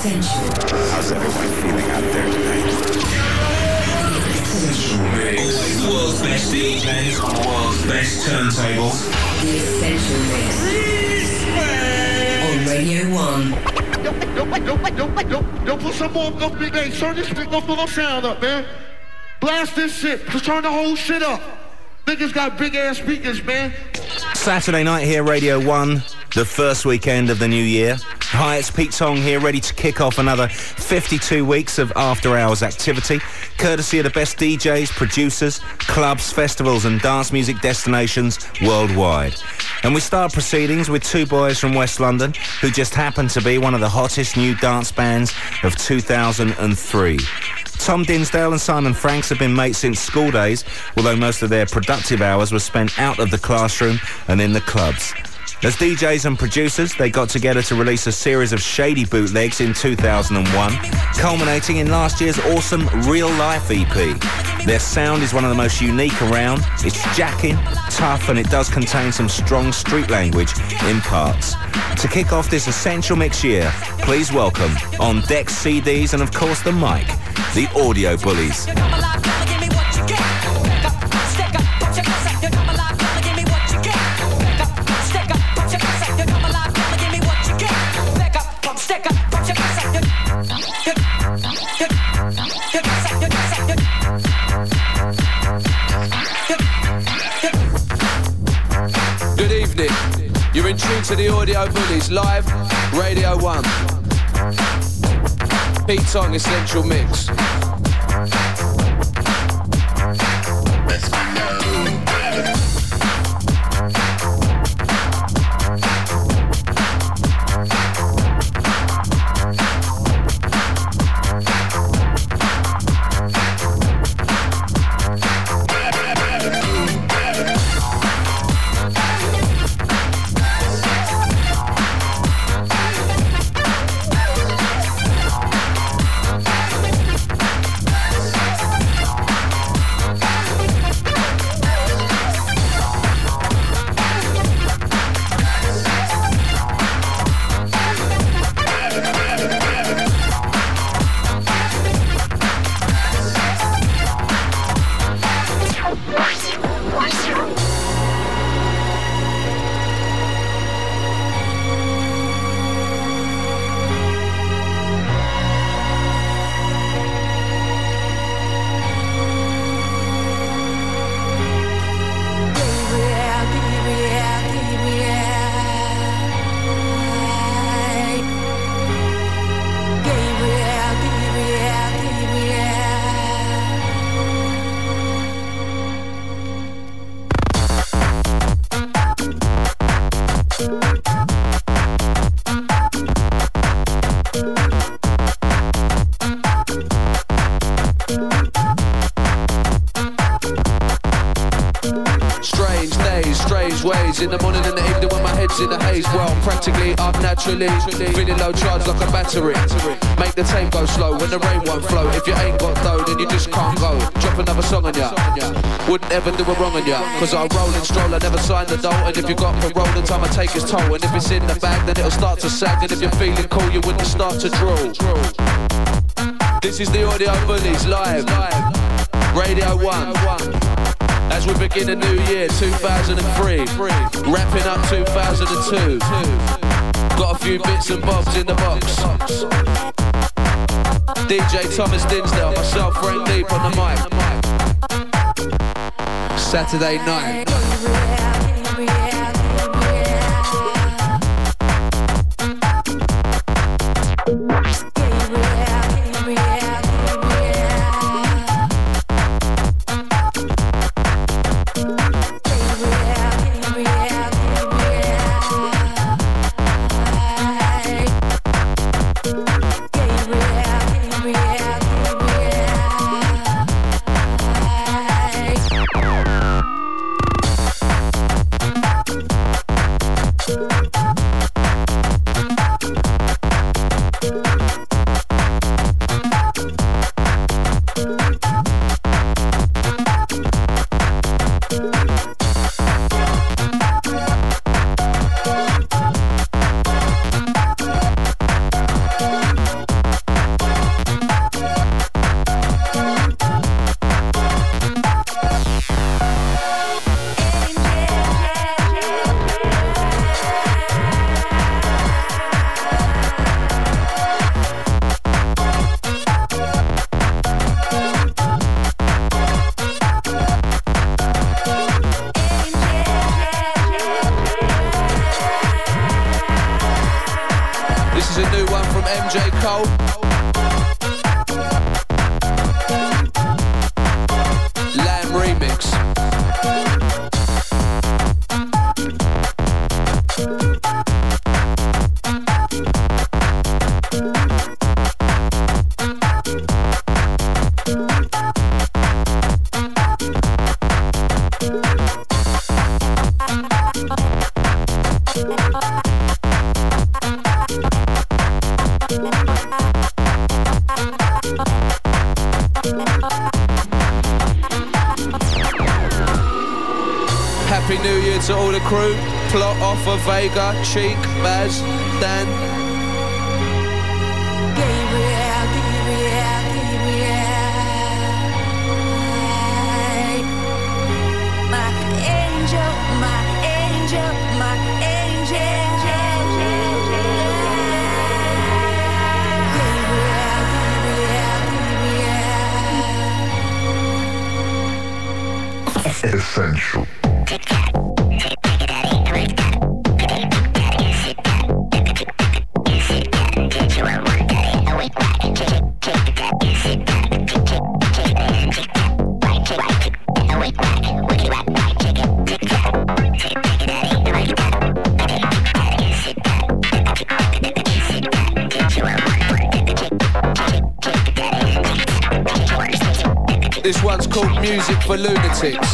Essential. How's everyone feeling out there tonight? Essential Mix. The world's best DJs on the world's best turntables. The Essential Mix. On Radio 1. Yo, yo, yo, yo, put some more up, big bass. Turn this big up little sound up, man. Blast this shit. Just turn the whole shit up. Niggas got big ass speakers, man. Saturday night here, Radio 1, the first weekend of the new year. Hi, it's Pete Tong here, ready to kick off another 52 weeks of after hours activity, courtesy of the best DJs, producers, clubs, festivals and dance music destinations worldwide. And we start proceedings with two boys from West London who just happen to be one of the hottest new dance bands of 2003. Tom Dinsdale and Simon Franks have been mates since school days, although most of their productive hours were spent out of the classroom and in the clubs. As DJs and producers, they got together to release a series of shady bootlegs in 2001, culminating in last year's awesome Real Life EP. Their sound is one of the most unique around. It's jacking, tough, and it does contain some strong street language in parts. To kick off this essential mix year, please welcome on deck CDs and of course the mic, the Audio Bullies. In tune to the Audio Bullies live, Radio 1. Pete Tong Essential Mix. Wouldn't do a wrong on ya. Cause I roll and stroll, I never sign the dough. And if you got parole, the time I take is toll. And if it's in the bag, then it'll start to sag. And if you're feeling cool, you wouldn't start to drool. This is the Audio Bullies live. Radio 1. As we begin a new year, 2003. Wrapping up 2002. Got a few bits and bobs in the box. DJ Thomas Dinsdale, myself, Frank Deep on the mic. Saturday night. Of Vega, Cheek, Baz, Dan. For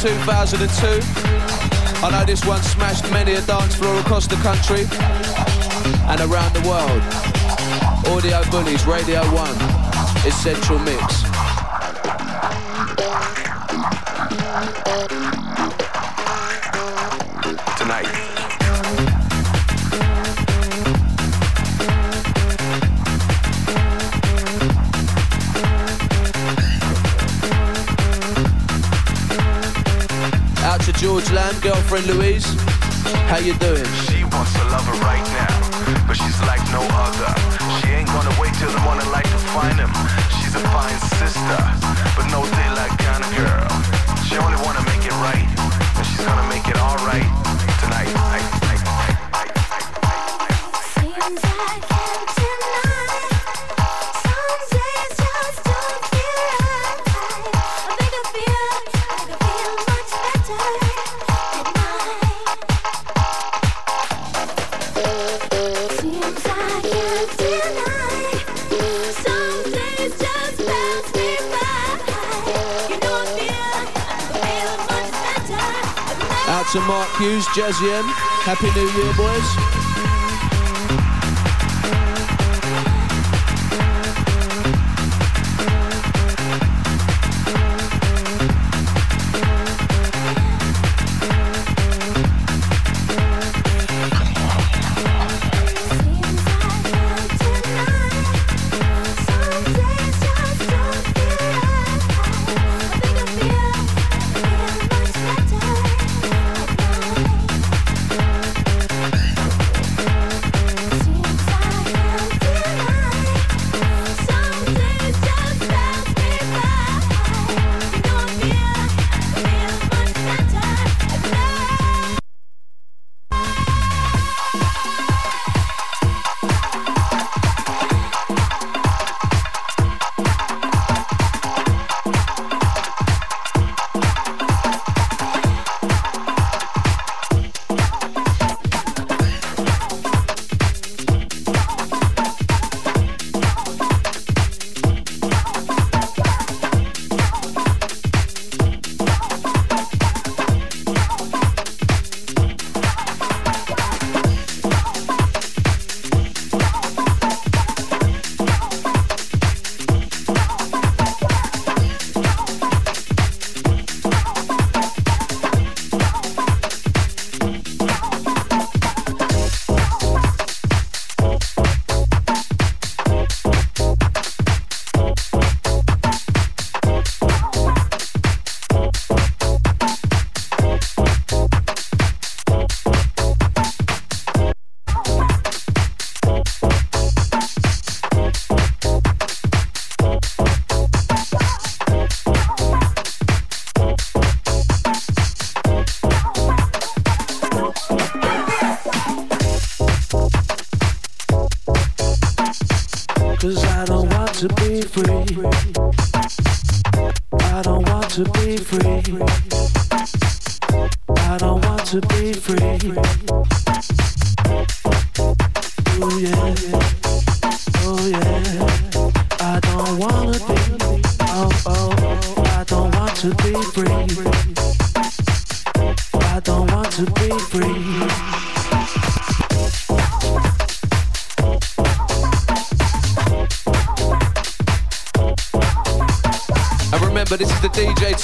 2002. I know this one smashed many a dance floor across the country and around the world. Audio Bullies Radio 1 Essential Mix. Girlfriend Louise. How you doing? Hughes, Jazzy M. Happy New Year, boys.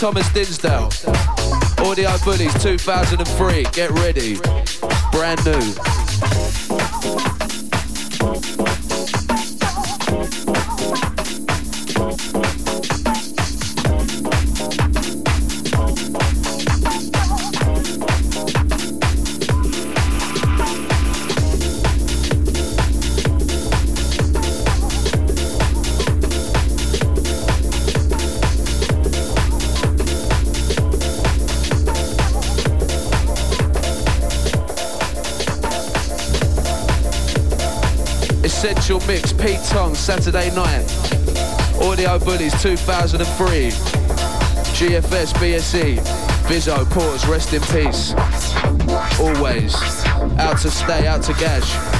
Thomas Dinsdale. Audio Bullies 2003. Get ready. Brand new. Essential Mix, Pete Tong, Saturday night. Audio Bullies 2003. GFS BSE. Vizzo, pause, rest in peace. Always. Out to stay, out to gash.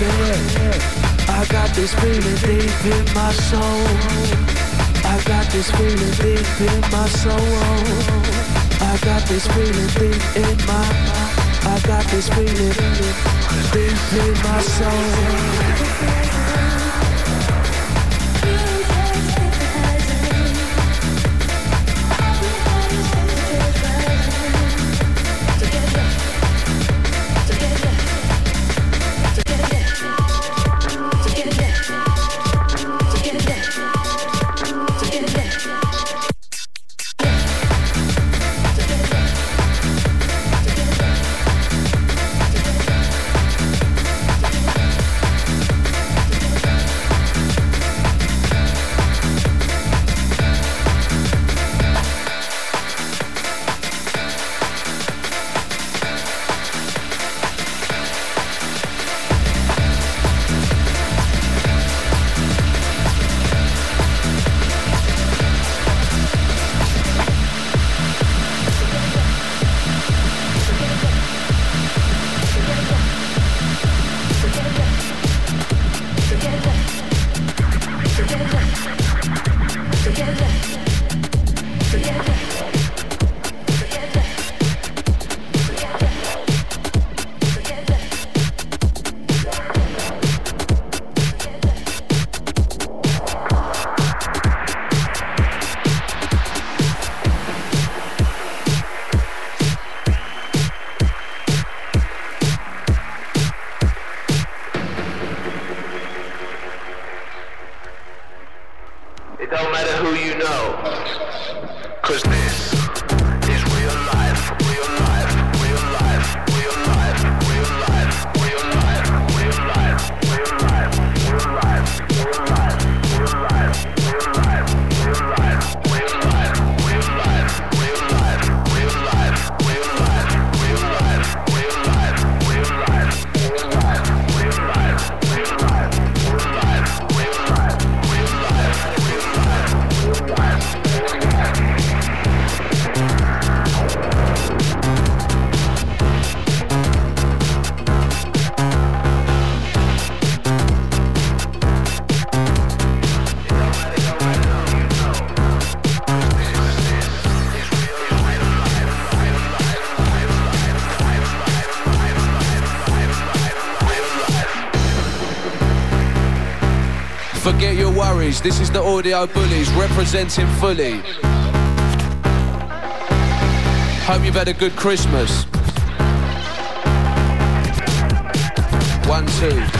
despair. I got this feeling deep in my soul. I got this feeling deep in my soul. I got this feeling deep in my. I got this feeling deep in my soul. Forget your worries, this is the audio bullies representing fully. Hope you've had a good Christmas. One, two.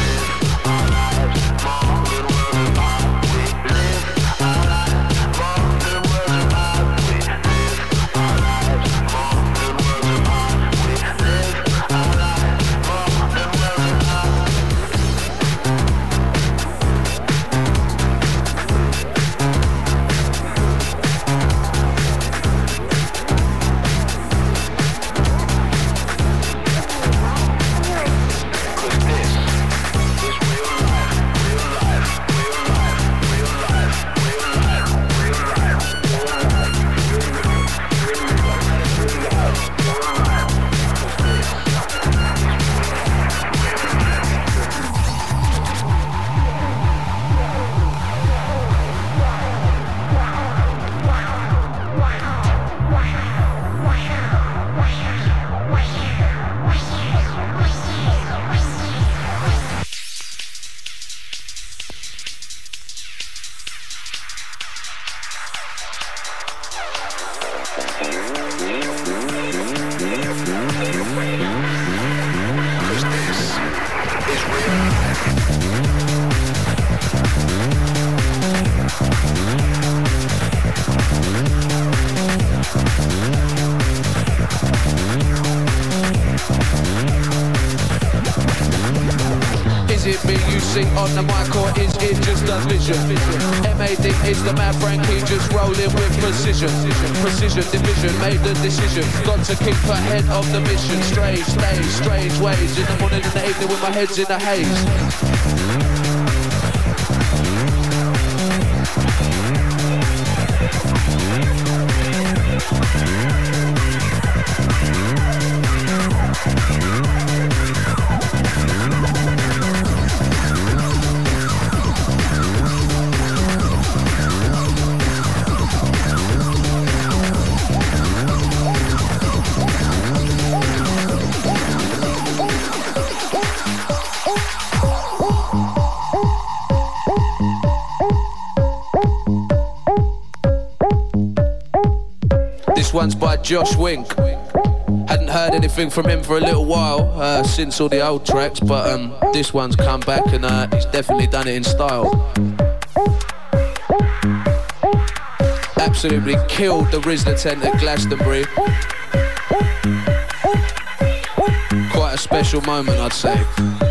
Rolling with precision. Precision division made the decision. Got to keep ahead of the mission. Strange days, strange ways. In the morning and the evening with my head's in the haze. Josh Wink. Hadn't heard anything from him for a little while uh, since all the old tracks, but um, this one's come back and uh, he's definitely done it in style. Absolutely killed the Rizzler tent at Glastonbury. Quite a special moment, I'd say.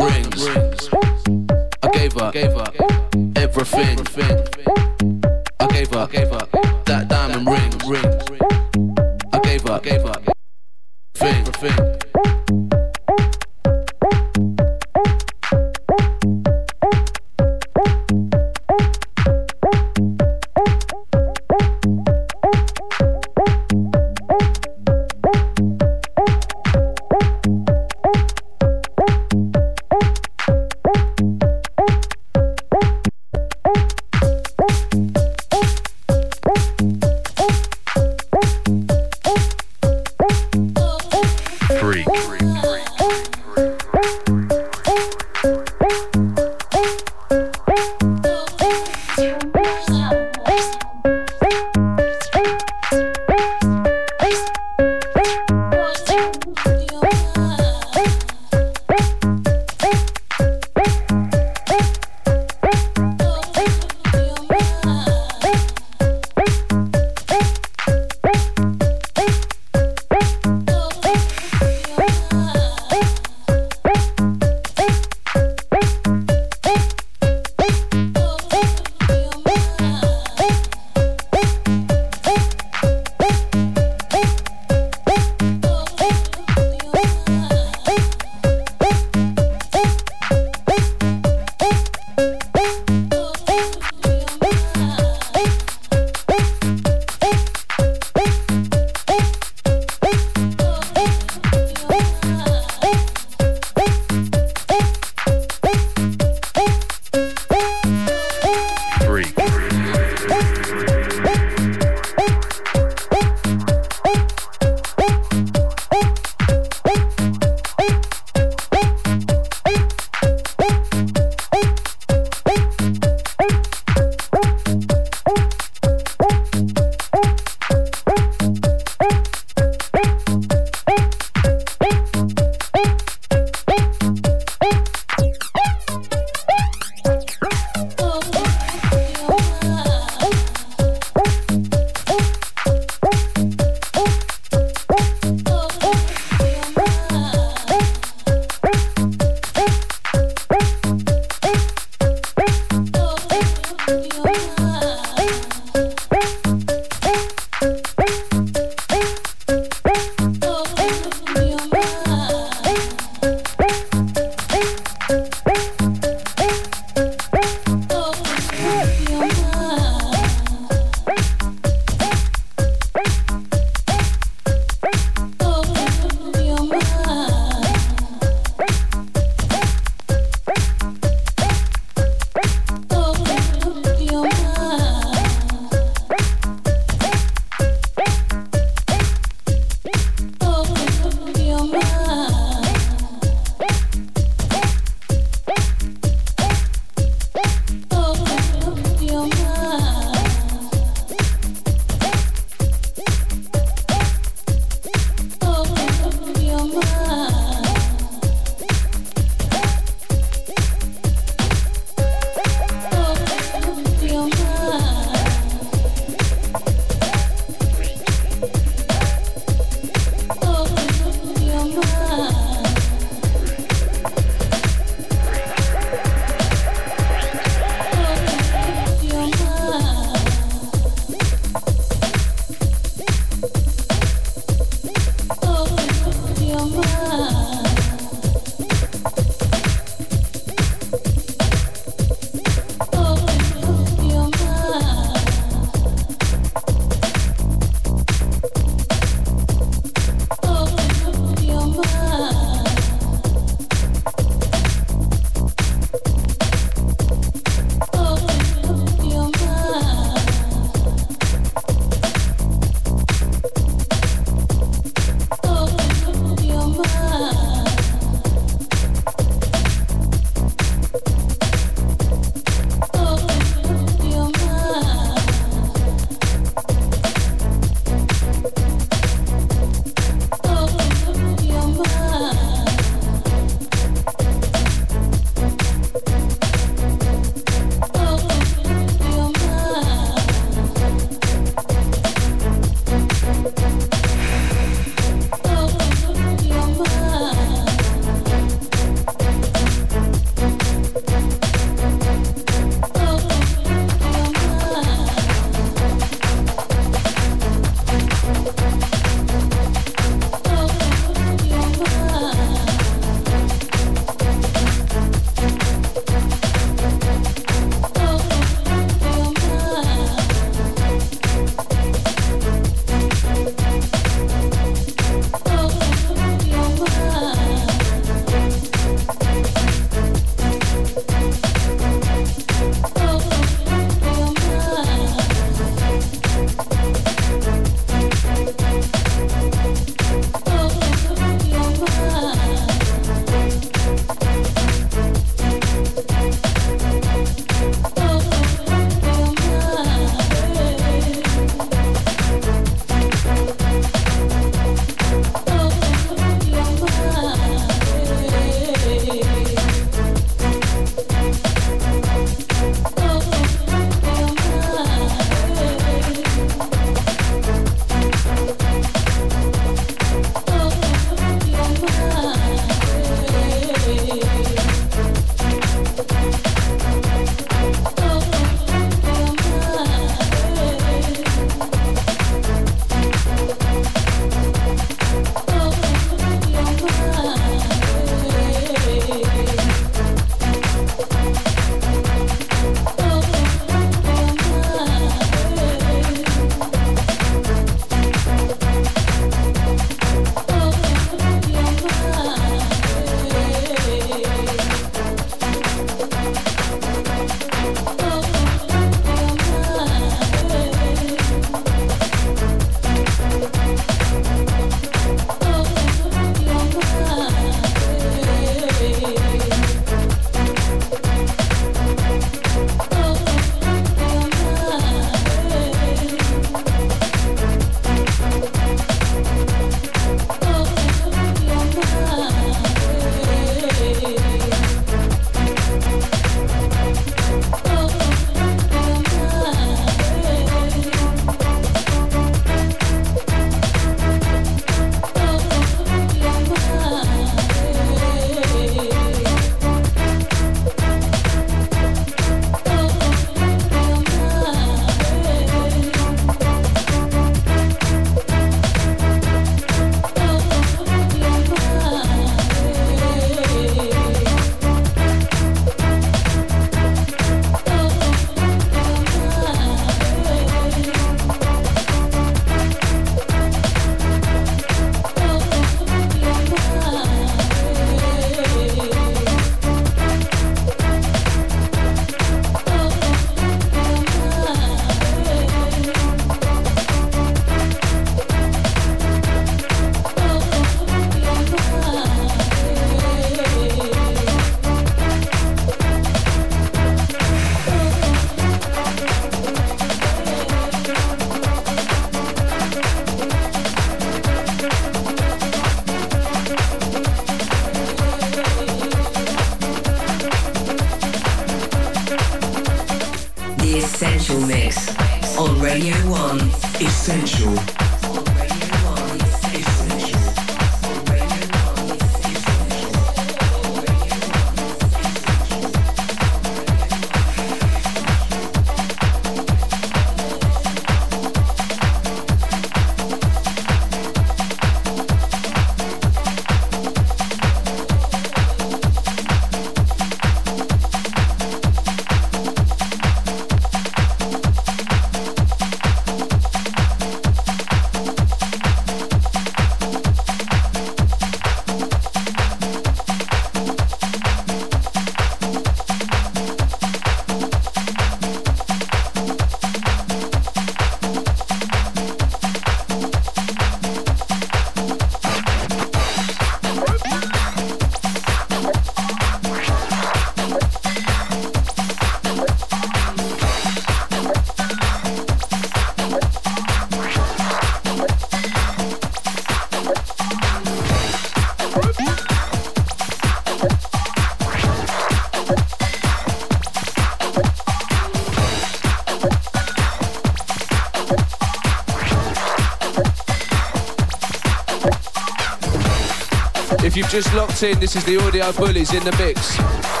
Just locked in, this is the Audio Bullies in the mix.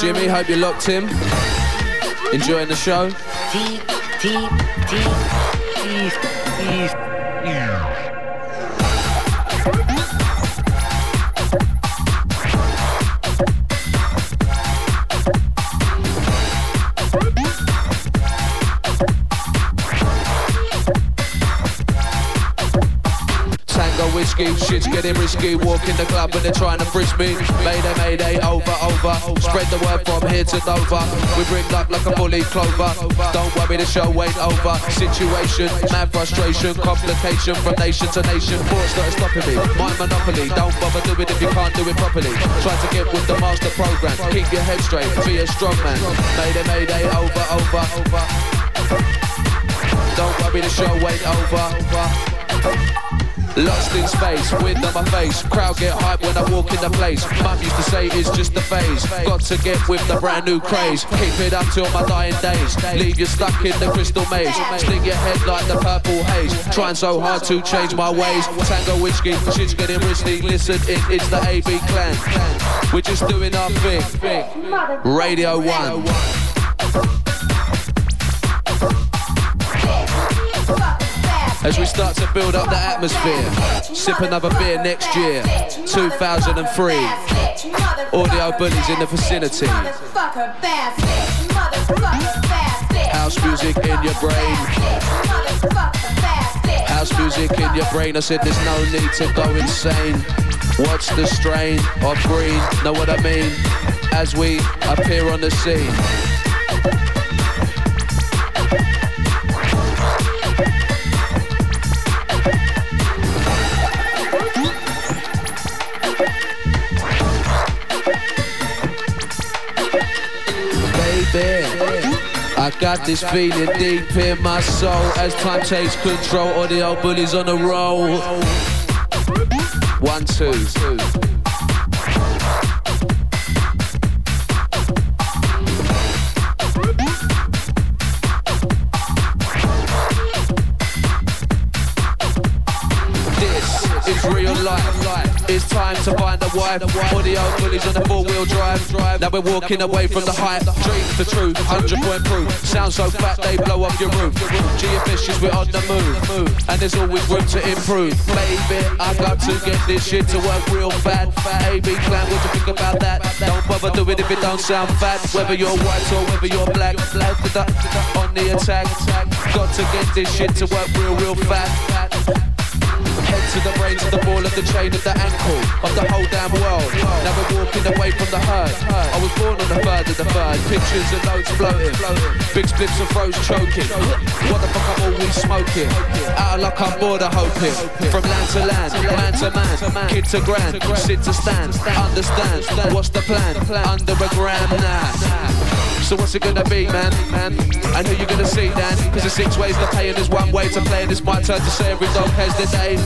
Jimmy, hope you're locked in. Enjoying the show. Whiskey, shit's getting risky. Walk in the club and they're trying to frisk me. Mayday, mayday, over, over. Spread the word from here to Dover. We bring luck like a bully clover. Don't worry, the show ain't over. Situation, mad frustration, complication from nation to nation. Thoughts not stopping me. My monopoly. Don't bother do it if you can't do it properly. Try to get with the master program. Keep your head straight, be a strong man. Mayday, mayday, over, over, over. Don't worry, the show ain't over. Lost in space, wind on my face. Crowd get hype when I walk in the place. Mum used to say it's just a phase. Got to get with the brand new craze. Keep it up till my dying days. Leave you stuck in the crystal maze. Sling your head like the purple haze. Trying so hard to change my ways. Tango whiskey, shit's getting risky. Listen, it, it's the AB clan. We're just doing our thing. Radio 1. As we start to build up the atmosphere, sip another beer next year, 2003. Audio bullies in the vicinity. House music in your brain. House music in your brain. I said there's no need to go insane. What's the strain of green? Know what I mean? As we appear on the scene. Got this feeling deep in my soul as time takes control. all the old bullies on the roll. One, two. To find a wife. All the old bullies on the four-wheel drive. Now we're walking away from the hype. Dream the truth, 100 point proof. Sound so fat they blow up your roof. G Geofishes, we're on the move. And there's always room to improve. Baby, I got to get this shit to work real fat. AB clan, what you think about that? Don't bother do it if it don't sound fat. Whether you're white or whether you're black. On the attack. Got to get this shit to work real, real fat. Head to the brain, to the ball of the chain of the ankle of the whole damn world. Now we're walking away from the herd. I was born on the third of the third. Pictures and loads floating. Big spliffs of throws choking. What the fuck I'm always smoking? Out of luck I'm border hoping. From land to land, man to man, kid to grand, sit to stand. Understand what's the plan? Under a gram now. So what's it gonna be, man? Man, and who you gonna see, Dan? Cause there's six ways to play and there's one way to play. And it's my turn to say every dog has the day.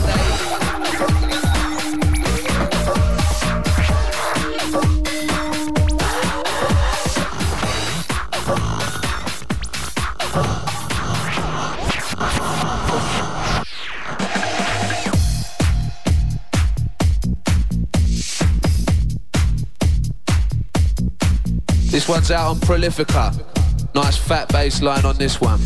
This one's out on Prolifica. Nice fat bass line on this one.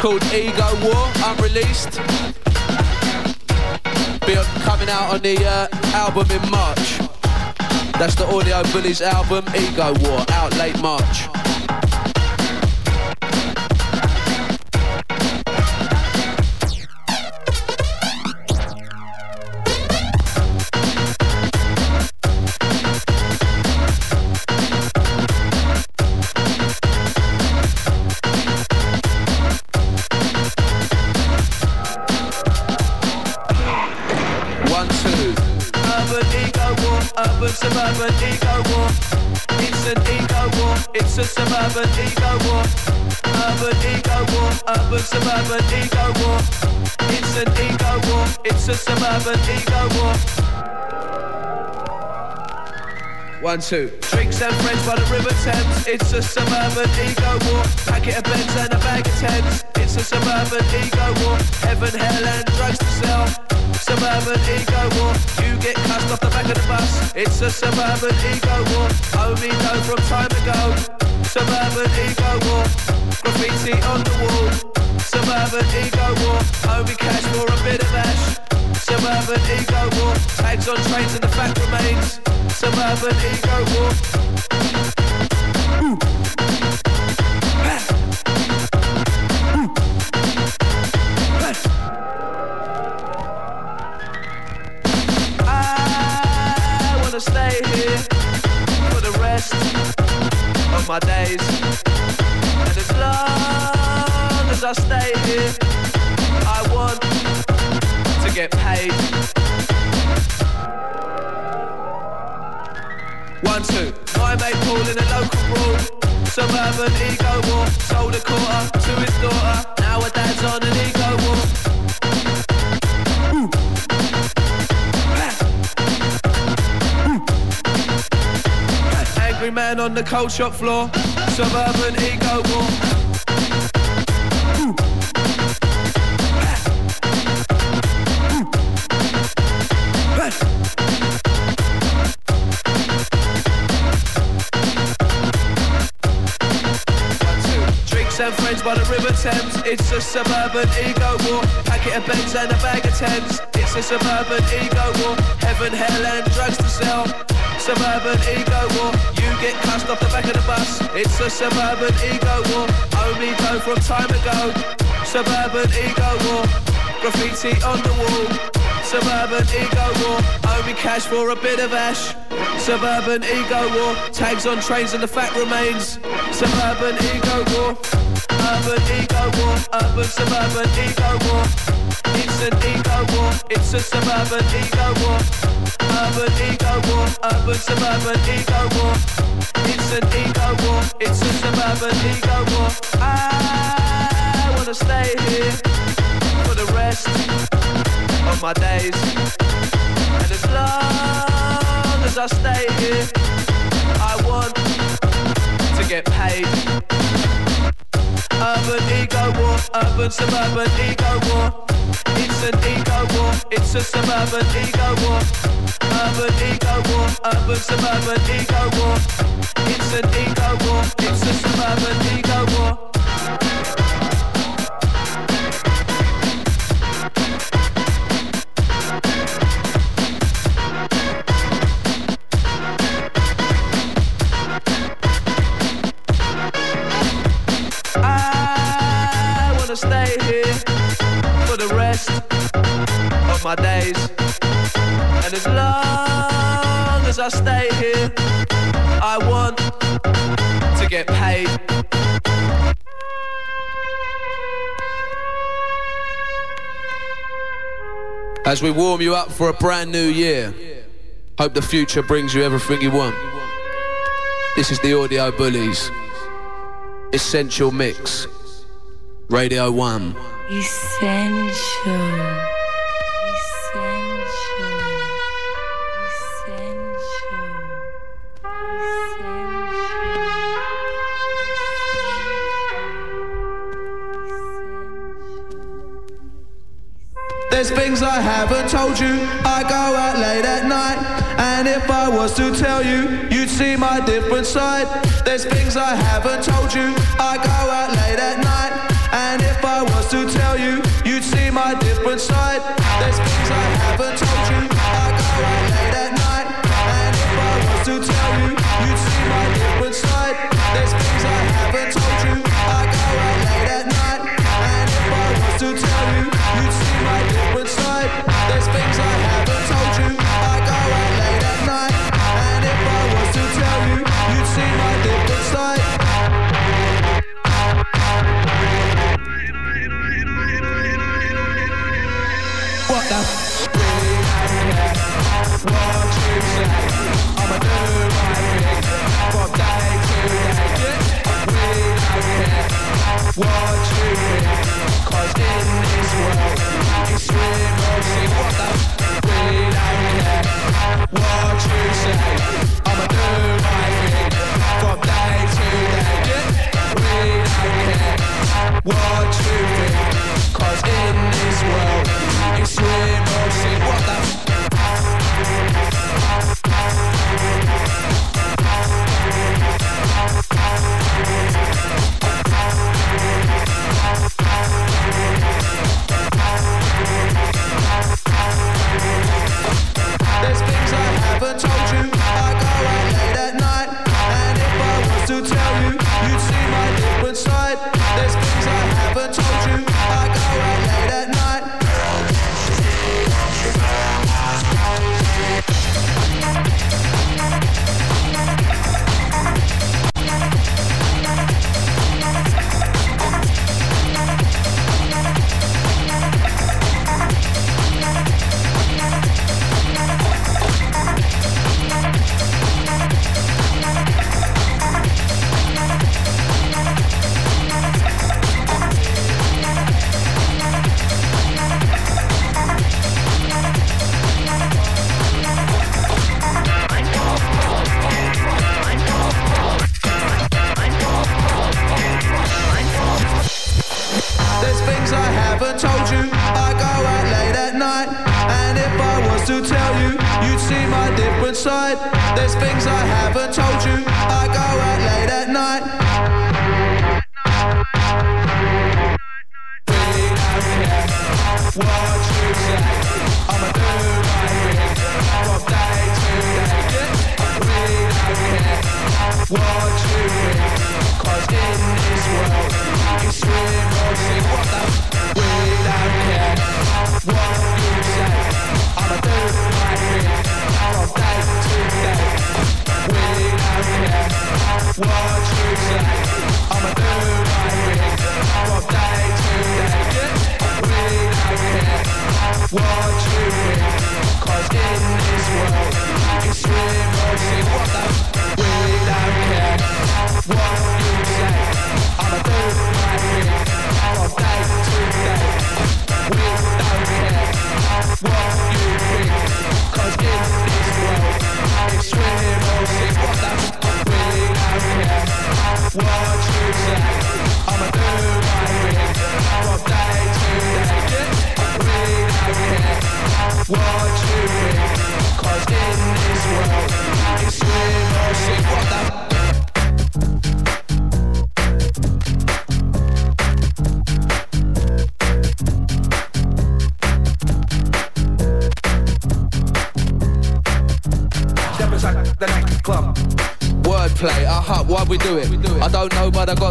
Called Ego War, unreleased. Be coming out on the uh, album in March. That's the Audio Bullies album, Ego War, out late March. One, two. Drinks and friends by the River Thames. It's a suburban ego war. Packet of Benz and a bag of Thames. It's a suburban ego war. Heaven, hell and drugs to sell. Suburban ego war. You get cussed off the back of the bus. It's a suburban ego war. Only know from time ago. Suburban ego war. Graffiti on the wall. Suburban ego war. Only cash for a bit of ash. Suburban ego war. Tags on trains and the fact remains. Suburban ego war. I cold shop floor. Suburban ego war. Friends by the River Thames. It's a suburban ego war. Packet of Benz and a bag of Thames. It's a suburban ego war. Heaven, hell, and drugs to sell. Suburban ego war. You get cussed off the back of the bus. It's a suburban ego war. Only go from time ago. Suburban ego war. Graffiti on the wall. Suburban ego war. Only cash for a bit of ash. Suburban ego war. Tags on trains and the fact remains. Suburban ego war. Urban ego war. Urban suburban ego war. It's an ego war. It's a suburban ego war. Urban ego war. Urban suburban ego war. It's an ego war. It's a suburban ego war. I wanna stay here for the rest of my days. And as long as I stay here, I want to get paid. Urban ego war, urban suburban ego war. It's an ego war, it's a suburban ego war. Urban ego war, urban suburban ego war. It's an ego war, it's a suburban ego war. Of my days. And as long as I stay here, I want to get paid. As we warm you up for a brand new year, hope the future brings you everything you want. This is the Audio Bullies. Essential Mix. Radio 1. Essential. There's things I haven't told you. I go out late at night. And if I was to tell you, you'd see my different side. There's things I haven't told you. I go out late at night. And if I was to tell you, you'd see my different side. What you think. 'Cause in this world, it's swim or sink. What the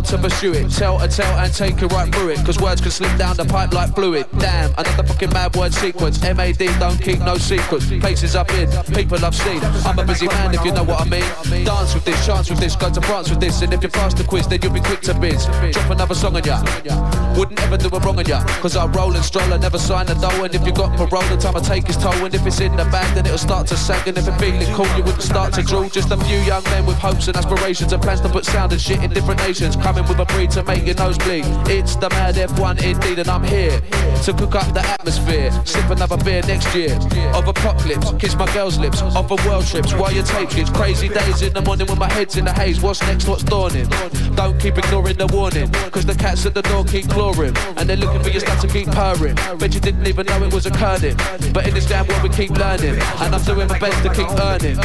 to pursue it. Tell a tale and take it right through it. Cause words can slip down the pipe like fluid. Damn, another fucking mad word sequence. MAD don't keep no secrets. Places I've been, people I've seen. I'm a busy man if you know what I mean. Dance with this, chance with this, go to France with this. And if you pass the quiz, then you'll be quick to biz. Drop another song on ya. Wouldn't ever do a wrong on ya. Cause I roll and stroll, I never sign a dough. And if you got parole, the time I take is toll. And if it's in the bag, then it'll start to sag. And if it feeling cool, you wouldn't start to drool. Just a few young men with hopes and aspirations and plans to put sound and shit in different nations. Coming with a breed to make your nose bleed. It's the mad F1 indeed, and I'm here to cook up the atmosphere. Sip another beer next year. Of apocalypse, kiss my girl's lips. Of world trips, while you take it. Crazy days in the morning when my head's in the haze. What's next? What's dawning? Don't keep ignoring the warning, cause the cats at the door keep clawing. And they're looking for your stuff to keep purring. Bet you didn't even know it was occurring. But in this damn world, we keep learning. And I'm doing my best to keep earning.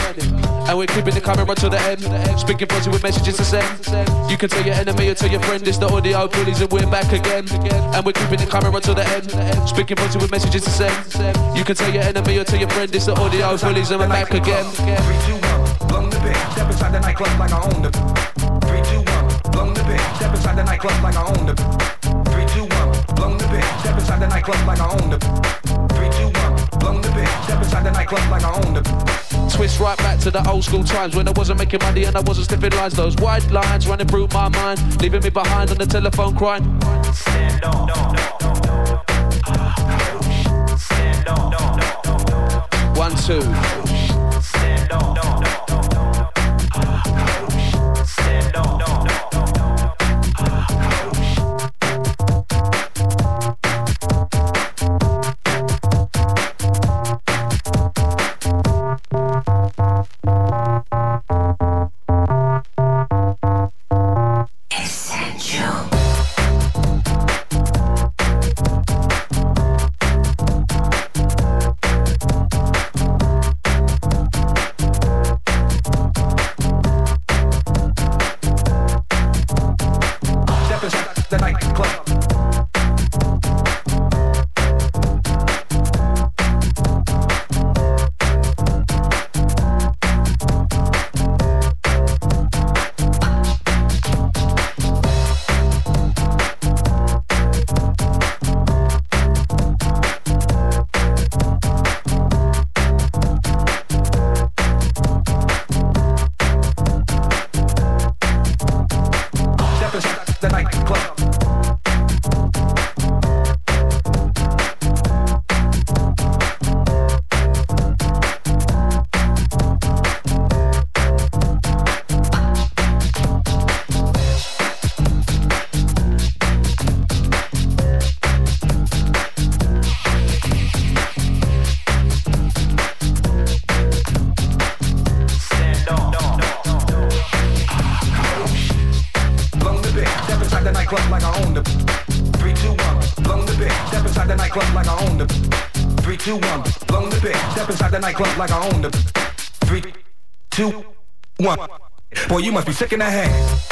And we're keeping the camera to the end. Speaking positive with messages to send. You can tell your enemy or tell your friend it's the audio bullies and we're back again. And we're keeping the camera to the end. Speaking positive with messages to send. You can tell your enemy or tell your friend it's the audio bullies and we're back again. Three, two, one, blown the bit. Step inside the nightclub like I own the. Three, two, one, blown the bit. Step inside the nightclub like I own the. Three, two, one, blown the bit. Step inside the nightclub like I own the. Three, two, one, blown the bit. Step inside the nightclub like I own the. Twist right back to the old school times when I wasn't making money and I wasn't sniffing lines. Those wide lines running through my mind, leaving me behind on the telephone crying. One, two. like I own the. Three, two, one. Boy, you must be sick in the head.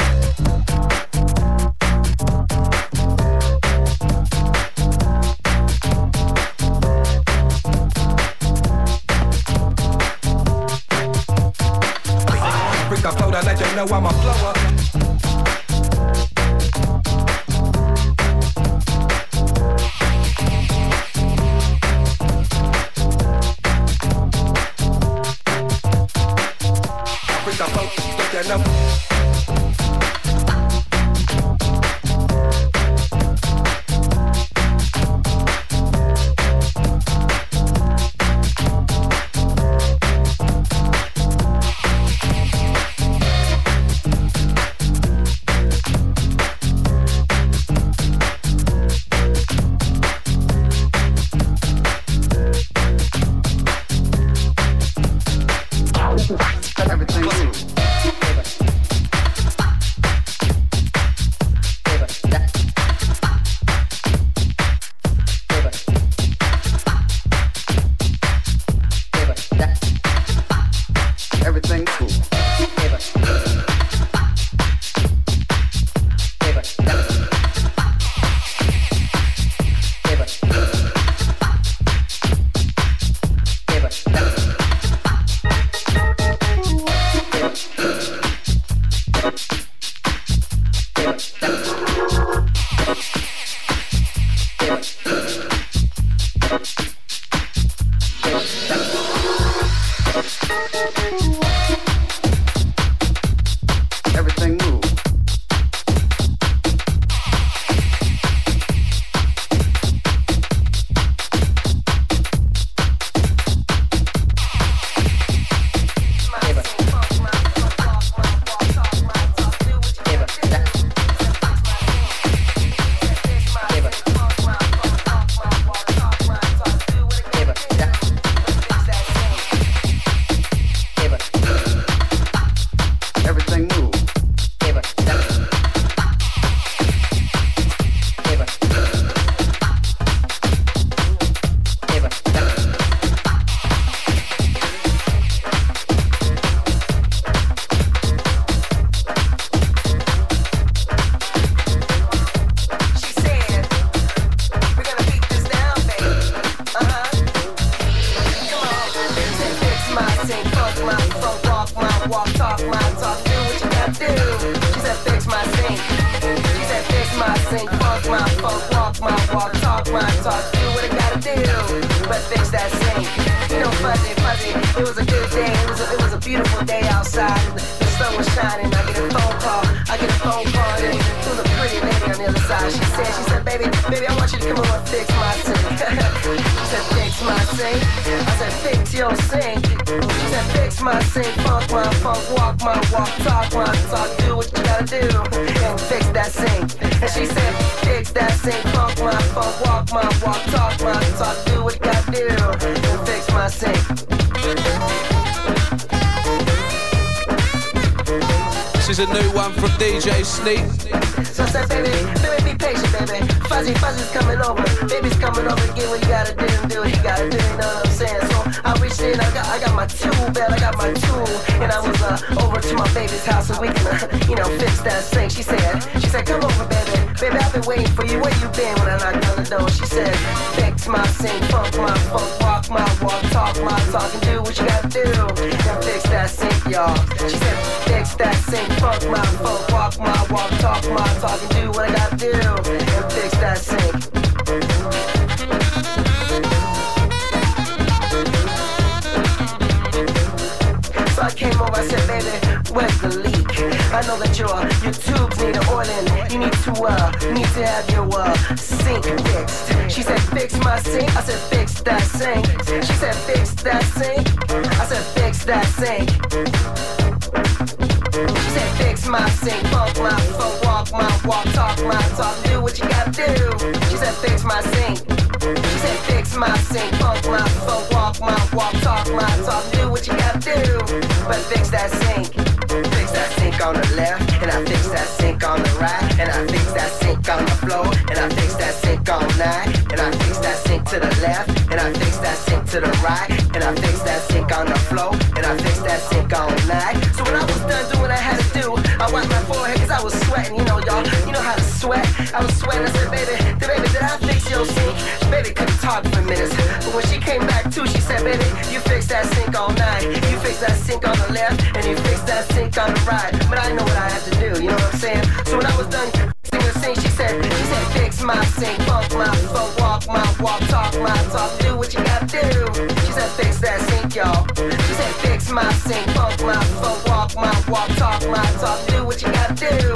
my sing, funk my funk, walk my walk, talk my talk, do what you gotta do,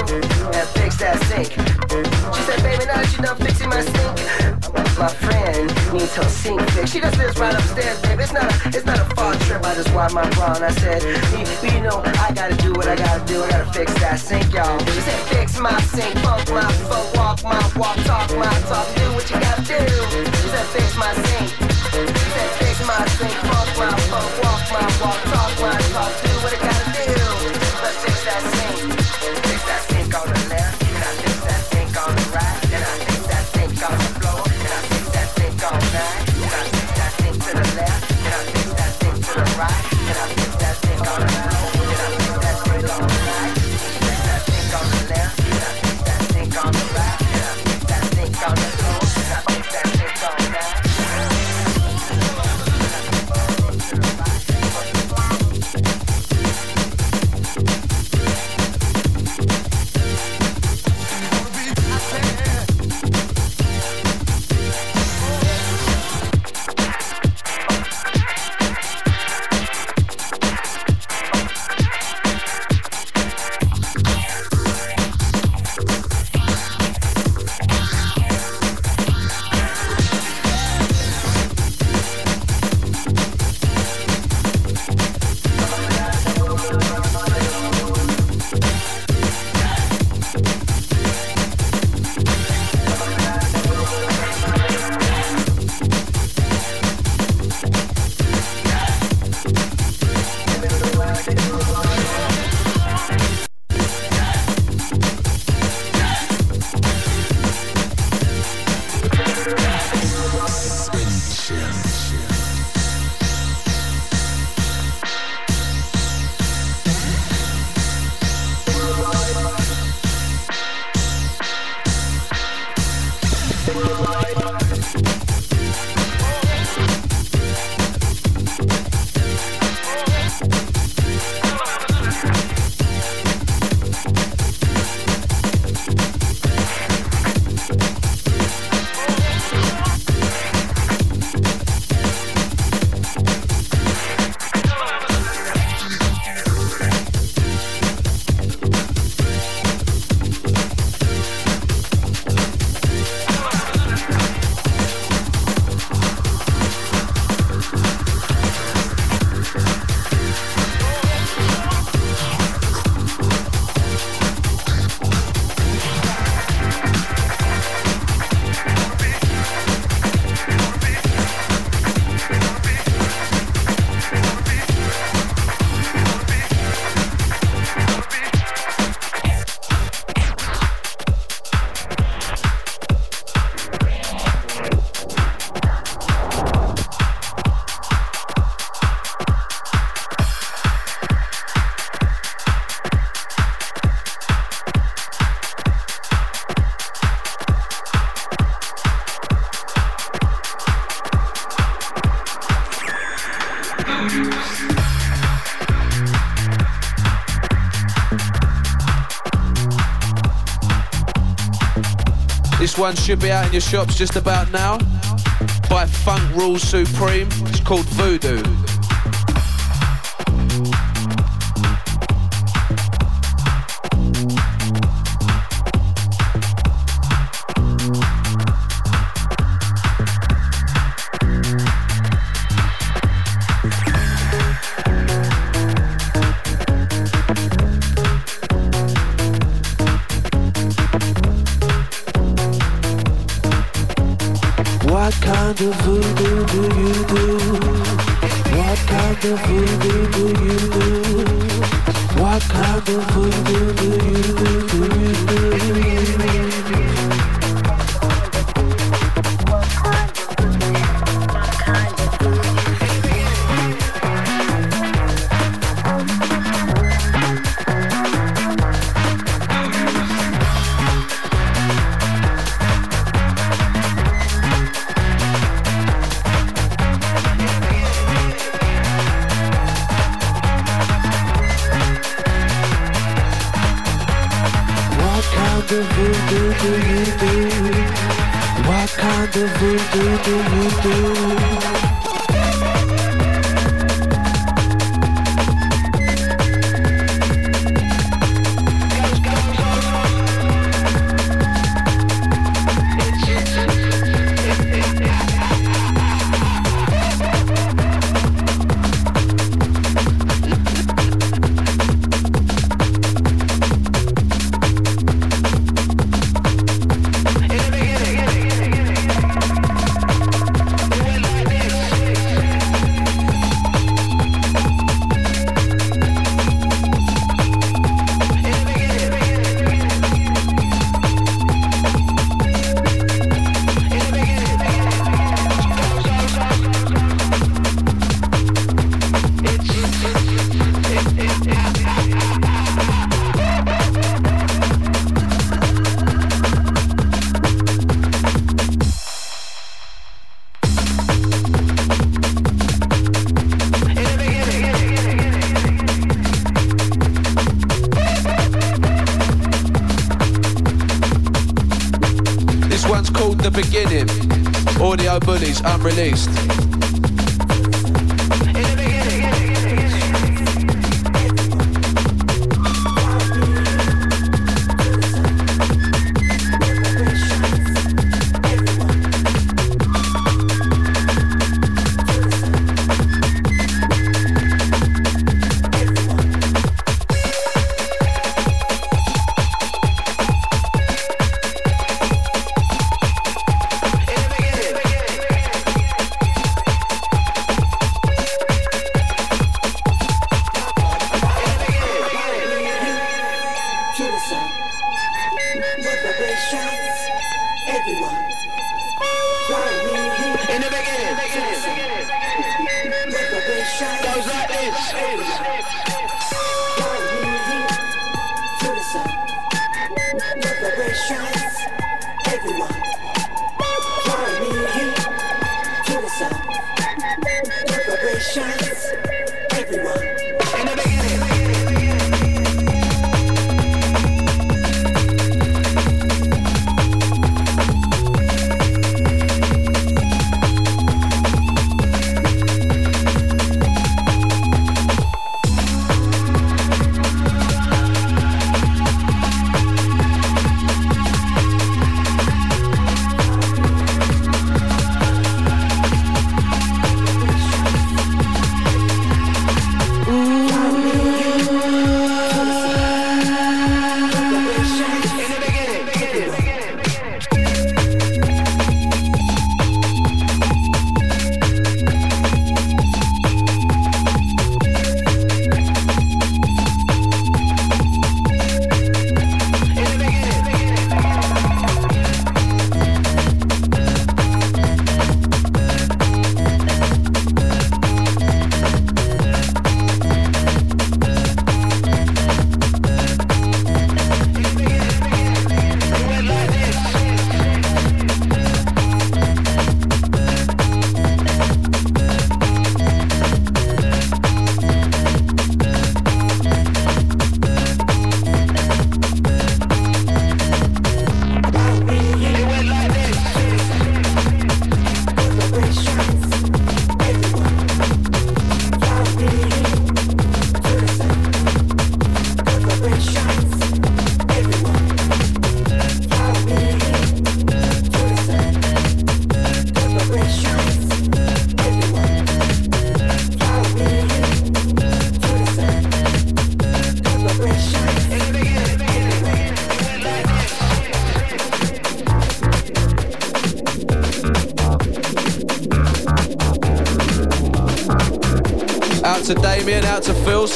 and fix that sink. She said, baby, now that you done fixing my sink, my friend needs her sink fixed. She just lives right upstairs, baby. It's not a, it's not a far trip. I just wipe my bra and I said, you, you know, I gotta do what I gotta do. I gotta fix that sink, y'all. She said, fix my sink, funk my funk, walk my walk, talk my talk, do what you gotta do. She said, fix my sink. She said, fix my sink, funk my 아, one should be out in your shops just about now by Funk Rules Supreme. It's called Voodoo.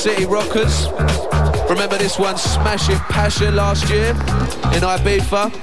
City Rockers. Remember this one, Smashing Passion last year in Ibiza.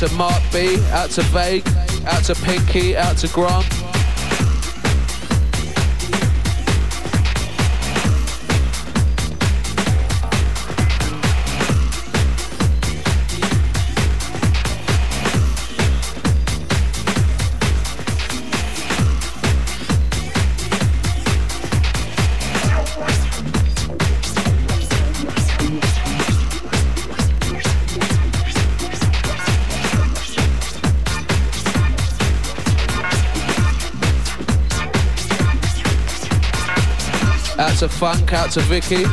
To Mark B, out to Vague, out to Pinky, out to Grant. Funk, out to Vicky.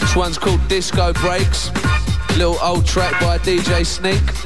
This one's called Disco Breaks. Little old track by DJ Sneak.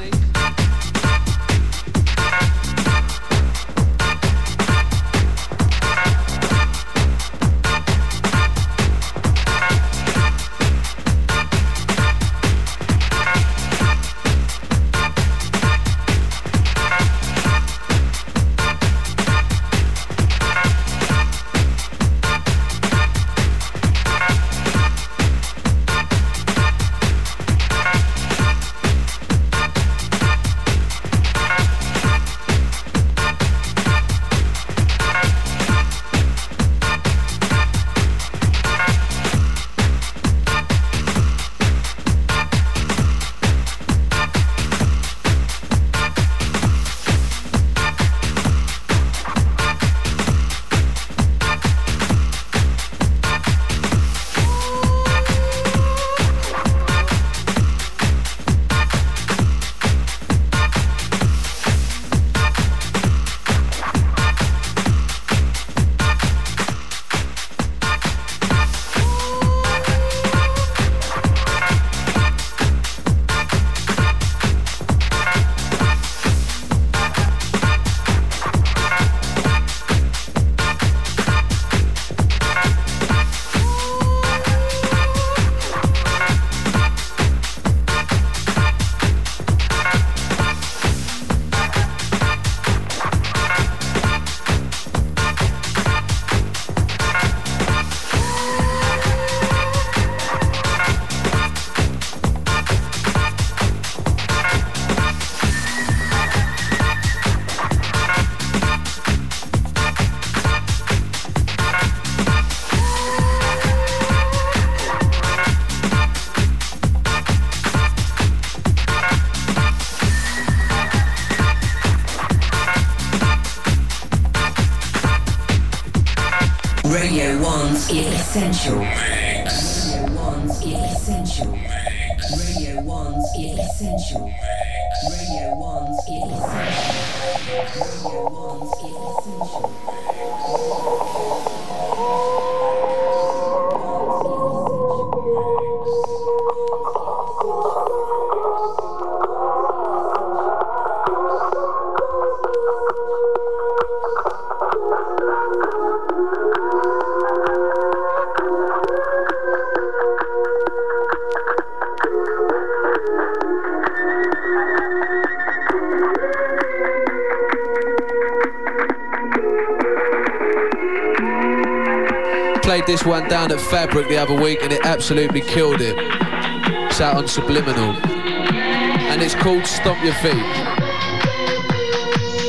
Played this one down at Fabric the other week and it absolutely killed it. It's out on Subliminal. And it's called Stomp Your Feet.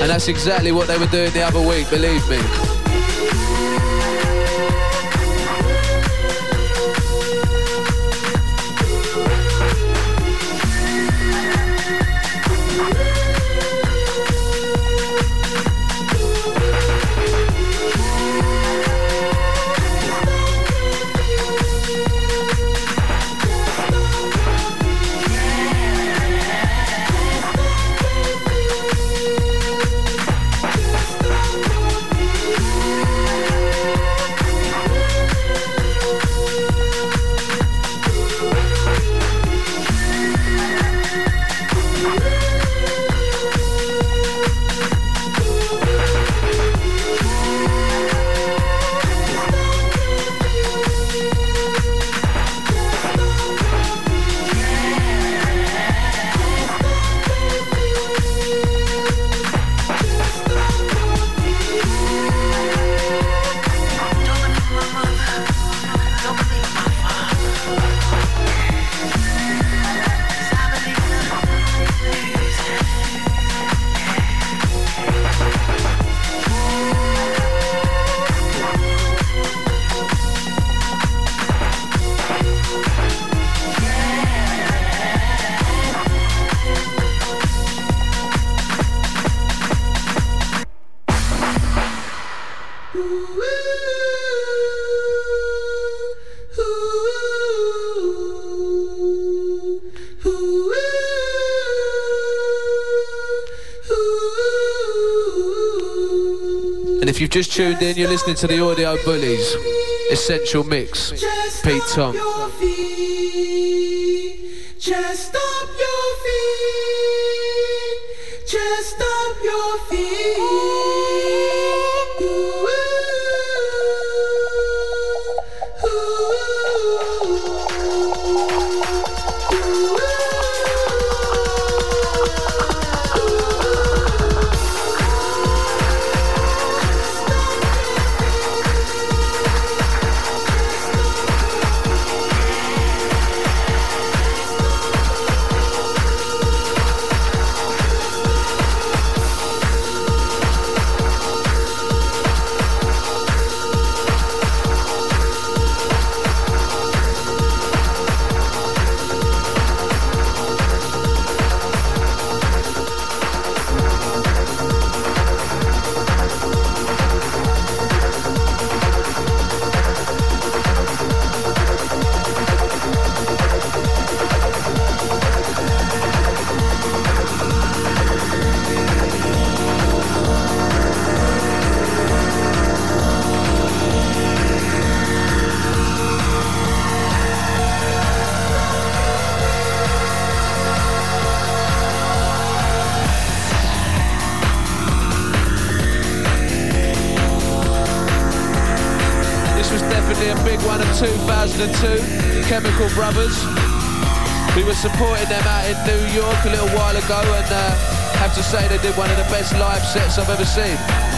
And that's exactly what they were doing the other week, believe me. Just tuned in, you're listening to the Audio Bullies Essential Mix. Pete Tong. We were supporting them out in New York a little while ago and uh, have to say they did one of the best live sets I've ever seen.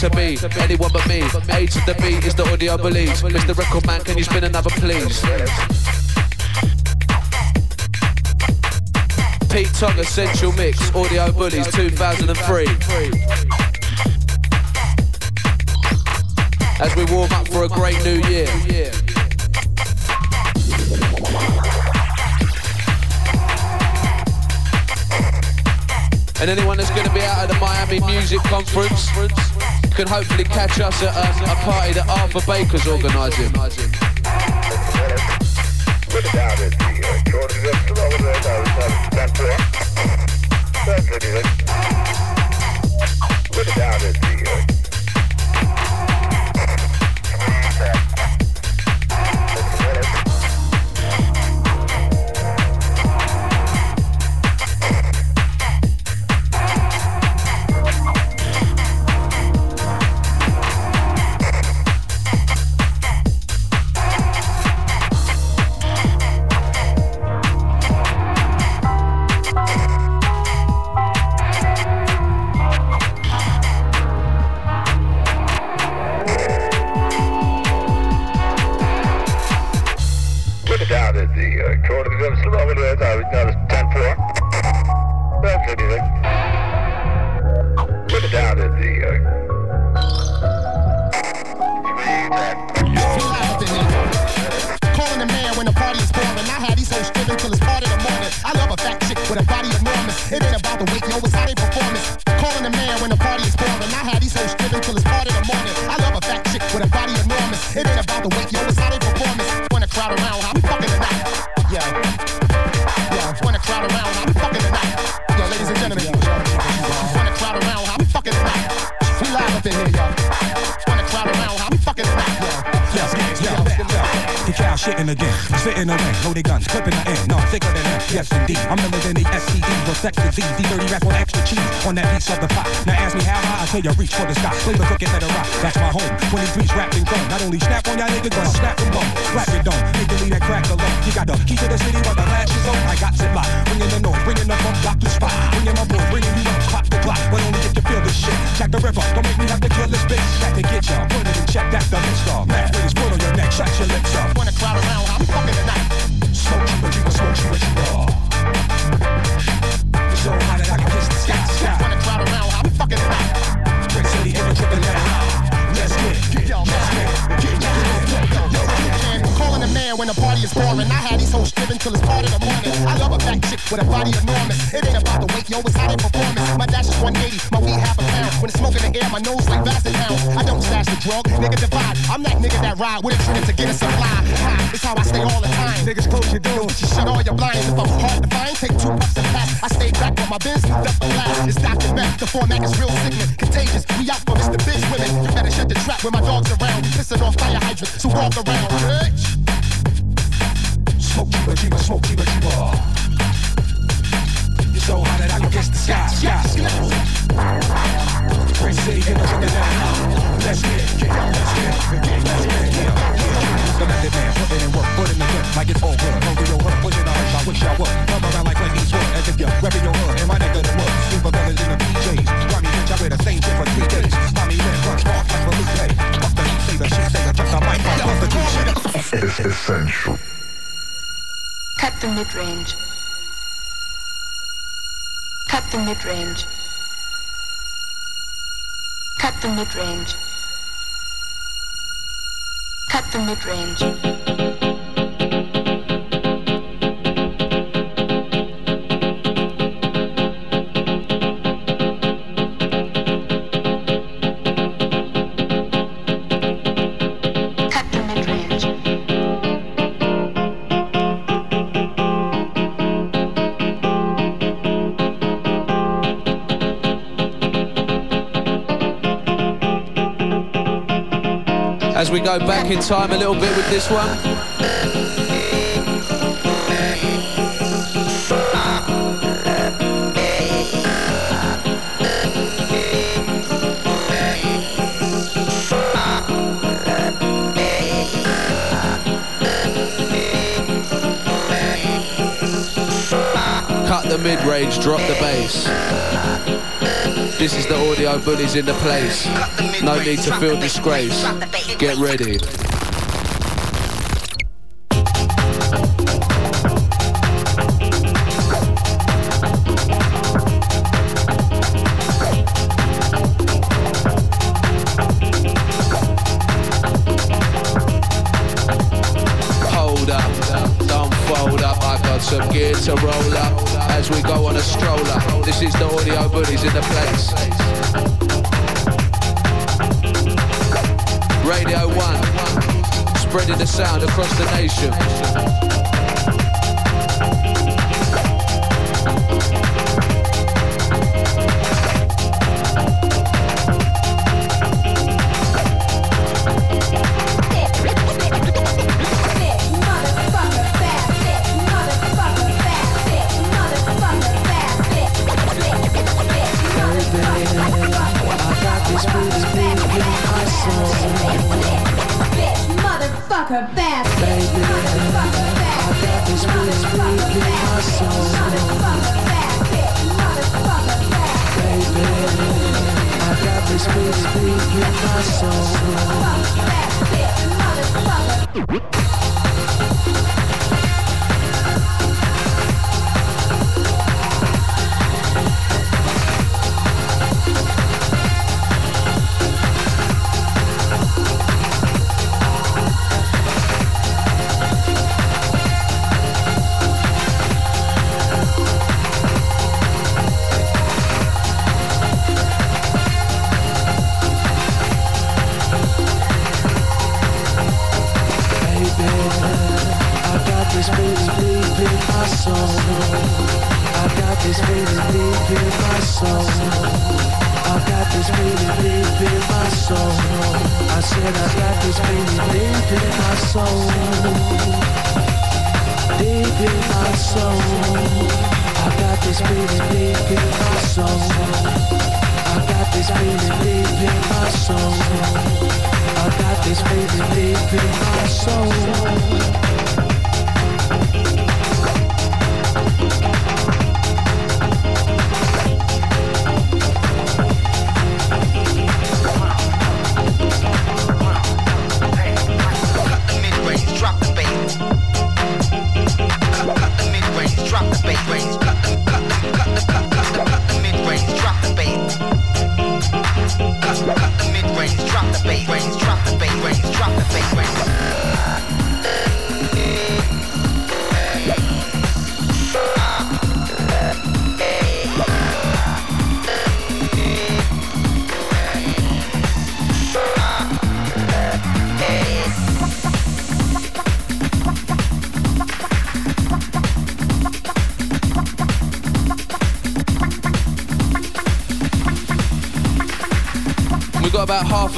to be anyone but me. A to the B is the Audio Bullies. Mr. Record Man, can you spin another please? Pete Tong Essential Mix, Audio Bullies 2003. As we warm up for a great new year. And anyone that's going to be out at the Miami Music Conference, can hopefully catch us at a party that Arthur Baker's organising. Without it, Strange. as we go back in time a little bit with this one. Cut the mid-range, drop the bass. This is the audio bullies in the place. No need to feel disgrace. Get ready. to roll is the audio bullies in the place. Radio 1, spreading the sound across the nation. What?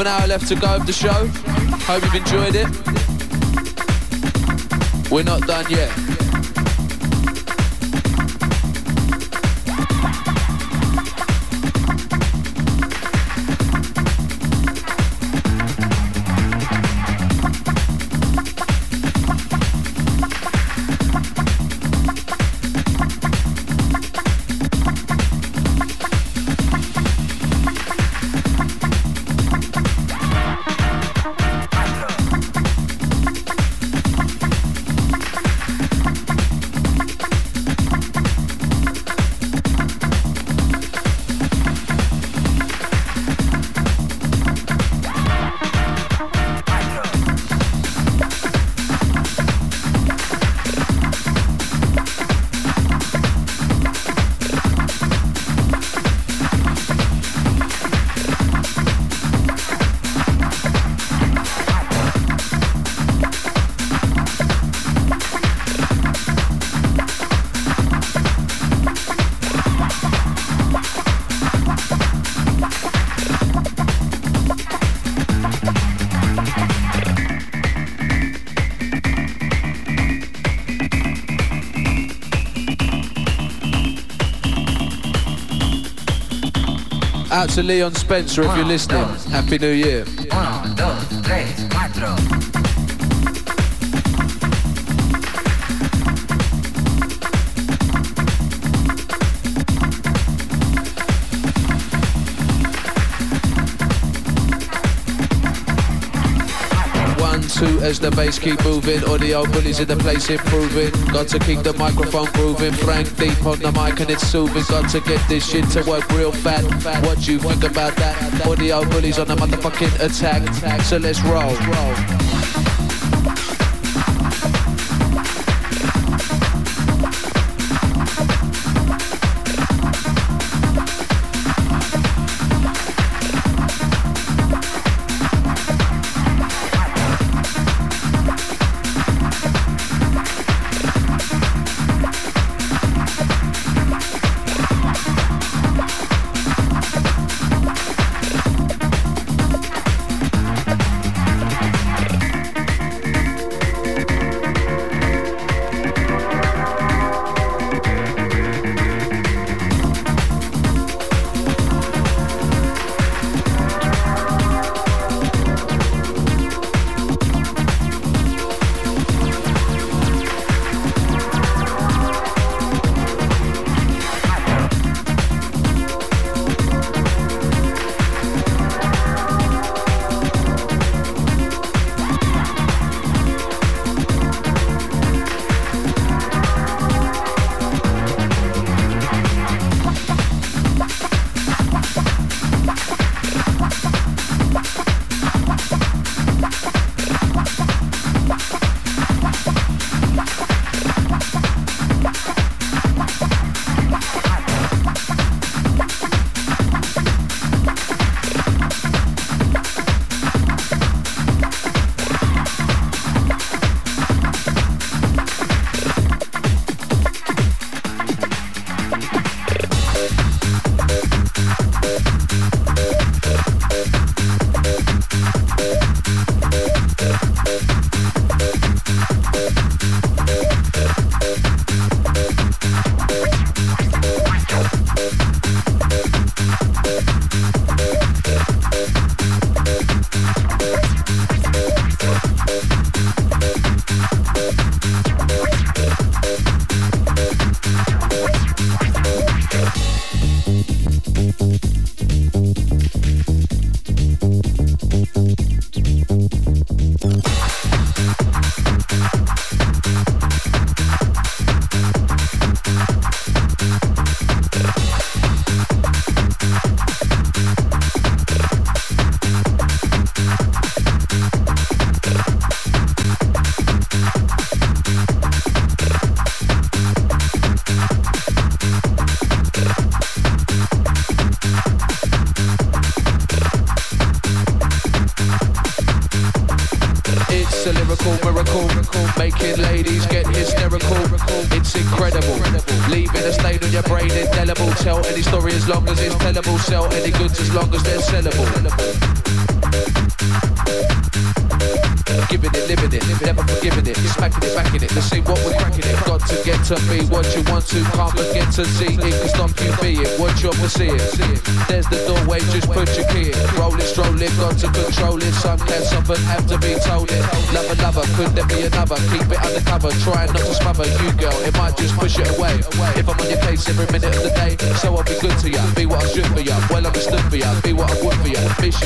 an hour left to go of the show. Hope you've enjoyed it. We're not done yet. Out to Leon Spencer if you're listening. Happy New Year. As the bass keep moving. Audio bullies in the place improving. Got to keep the microphone grooving. Frank deep on the mic and it's soothing. Got to get this shit to work real fat. What you think about that? Audio bullies on the motherfucking attack. So let's roll.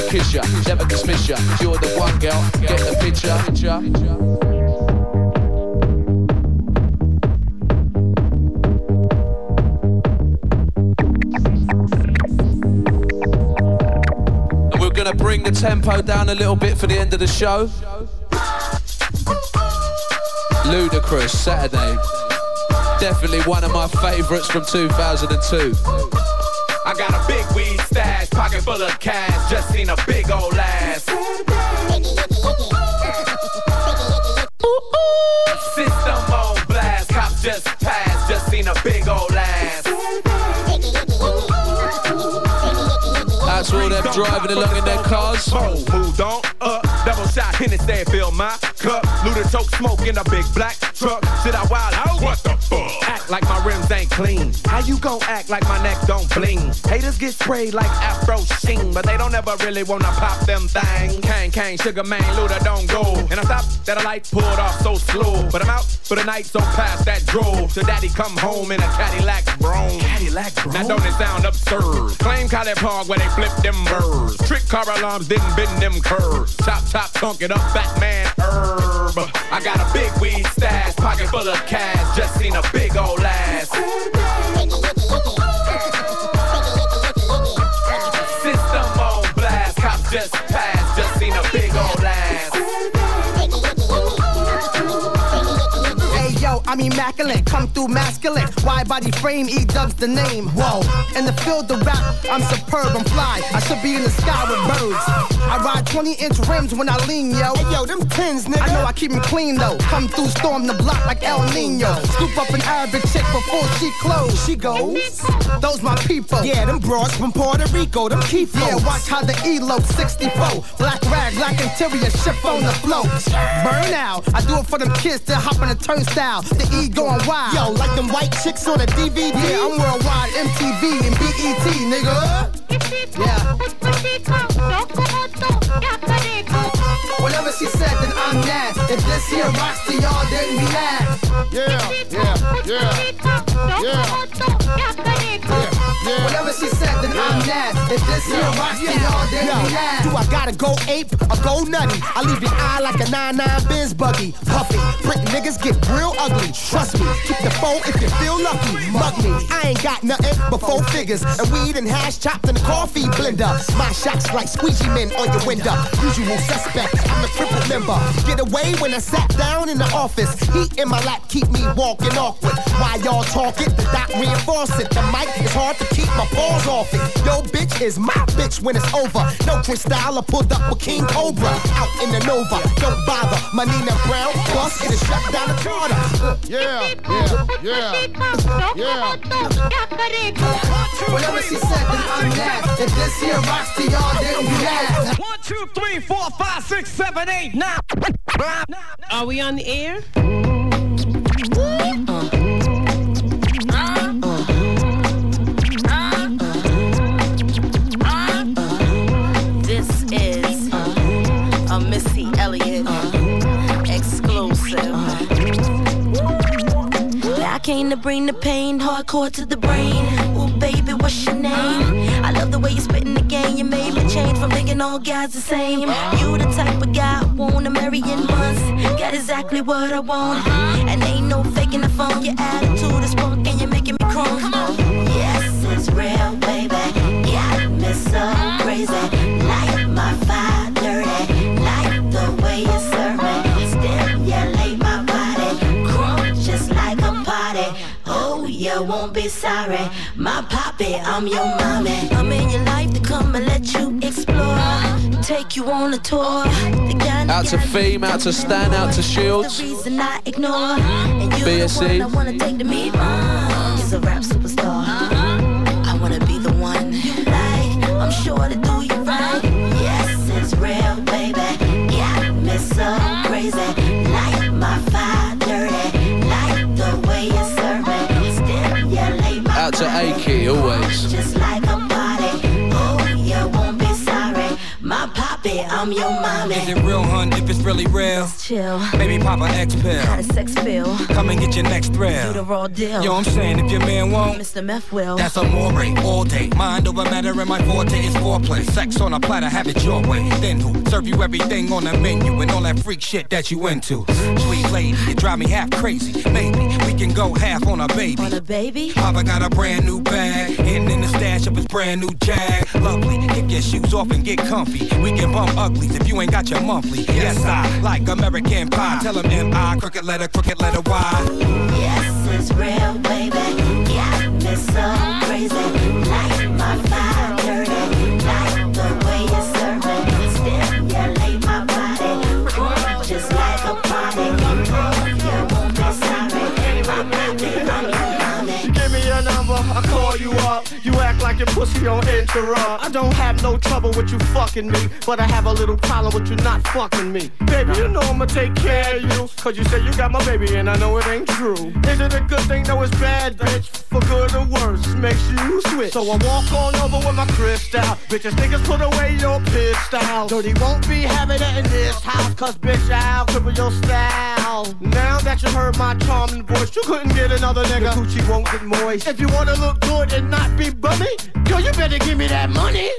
Kiss ya, never dismiss ya. You're the one, girl. Get the picture. And we're gonna bring the tempo down a little bit for the end of the show. Ludacris Saturday. Definitely one of my favourites from 2002. Full of cash. Just seen a big old ass. System on blast, cops just passed. Just seen a big old ass. That's all them driving along in their cars. Moved on, uh, double shot, Hennessy, feel my cup. Luda choke smoke in a big black truck. Shit, I wild out. What the fuck? Act like my rims ain't clean. How you gon' act like my neck don't bling? Haters get sprayed like Afro Sheen, but they don't ever really wanna pop them thang. Kang, Kang, Sugar Man, Luda don't go. And I stop that I like pulled off so slow. But I'm out for the night, so past that drove. So daddy come home in a Cadillac Brougham. Cadillac Brougham? Now don't it sound absurd? Claim College Park where they flip them birds. Trick car alarms didn't bend them curves. Chop, chop, chunk it up, fat man herb. I got a big weed stash, pocket full of cash. Just seen a big old ass. System on blast, cops just passed. Just seen a big old I'm immaculate, come through masculine. Wide body frame, E dubs the name. Whoa, in the field of rap, I'm superb, I'm fly. I should be in the sky with birds. I ride 20 inch rims when I lean, yo. Hey yo, them tins, nigga. I know I keep them clean though. Come through, storm the block like El Nino. Scoop up an Arabic chick before she close. She goes, those my people. Yeah, them broads from Puerto Rico, them keep Yeah, watch how the elope 64. Black rag, black interior, ship on the float. Burn out. I do it for them kids that hop on the turnstile. The E going wild. Yo, like them white chicks on a DVD. Yeah, I'm worldwide, MTV and BET, nigga. Yeah. Whatever she said, then I'm that. If this here rocks to y'all, then relax. Yeah, yeah, yeah, yeah. Whatever she said, then I'm. If this here y'all. Do I gotta go ape or go nutty? I leave your eye like a 9-9 Benz buggy. Puffy, brick niggas get real ugly. Trust me, keep the phone if you feel lucky. Mug me, I ain't got nothing but four figures. And weed and hash chopped in the coffee blender. My shots like squeegee men on your window. Usual suspect, I'm the triple member. Get away when I sat down in the office. Heat in my lap keep me walking awkward. While y'all talk it, the dot reinforce it. The mic is hard to keep my paws off it. Yo, bitch is my bitch when it's over. No crystal, I pulled up with King Cobra. Out in the Nova, don't bother. My Nina Brown bus, it is shut down the charter. Yeah, yeah, yeah, yeah. Whatever she said, then I'm that. If this here rocks to y'all, then relax. One, two, three, four, five, six, seven, eight, nine. Are we on the air? Came to bring the pain hardcore to the brain. Ooh, baby, what's your name? I love the way you spit in the game. You made me change from thinking all guys the same. You the type of guy I wanna marry in months. Got exactly what I want. And ain't no faking the phone. Your attitude is punk and you're making me crunk. Yes, it's real, baby. Got me so crazy. You won't be sorry. My poppy, I'm your mommy. I'm in your life to come and let you explore. Take you on a tour. Out to Theme, out to Stan, out to the Shields. reason I ignore. And you BSC. the one I wanna take to meet. Uh, is a rap superstar. I wanna be the one you like. I'm sure to poppy, I'm your mommy. Is it real, hun? If it's really real, Let's Chill. baby, pop a X pill. How does sex feel? Come and get your next thrill. Do the raw deal. Yo, I'm saying if your man won't. Mr. Meth will. That's a amore all day. Mind over matter, and my forte is foreplay. Sex on a platter, have it your way. Then who serve you everything on the menu and all that freak shit that you into? Sweet lady, you drive me half crazy. Maybe we can go half on a baby. On a baby? Papa got a brand new bag, hidden in the stash of his brand new Jag. Lovely, kick your shoes off and get comfy. We can bump uglies if you ain't got your monthly. Yes, I like American pie. Tell him M.I. Crooked letter, crooked letter Y. Yes, it's real, baby. Got me so crazy. Light my fire your pussy on interrupt. I don't have no trouble with you fucking me, but I have a little problem with you not fucking me. Baby, you know I'ma take care of you, cause you say you got my baby and I know it ain't true. Is it a good thing? No, it's bad, bitch. For good or worse, makes you switch. So I walk on over with my crystal. Bitches, niggas, put away your pistol. Dirty won't be having it in this house, cause bitch, I'll cripple your style. Now that you heard my charming voice, you couldn't get another nigga. Your coochie won't get moist. If you wanna look good and not be bummy, yo, you better give me that money.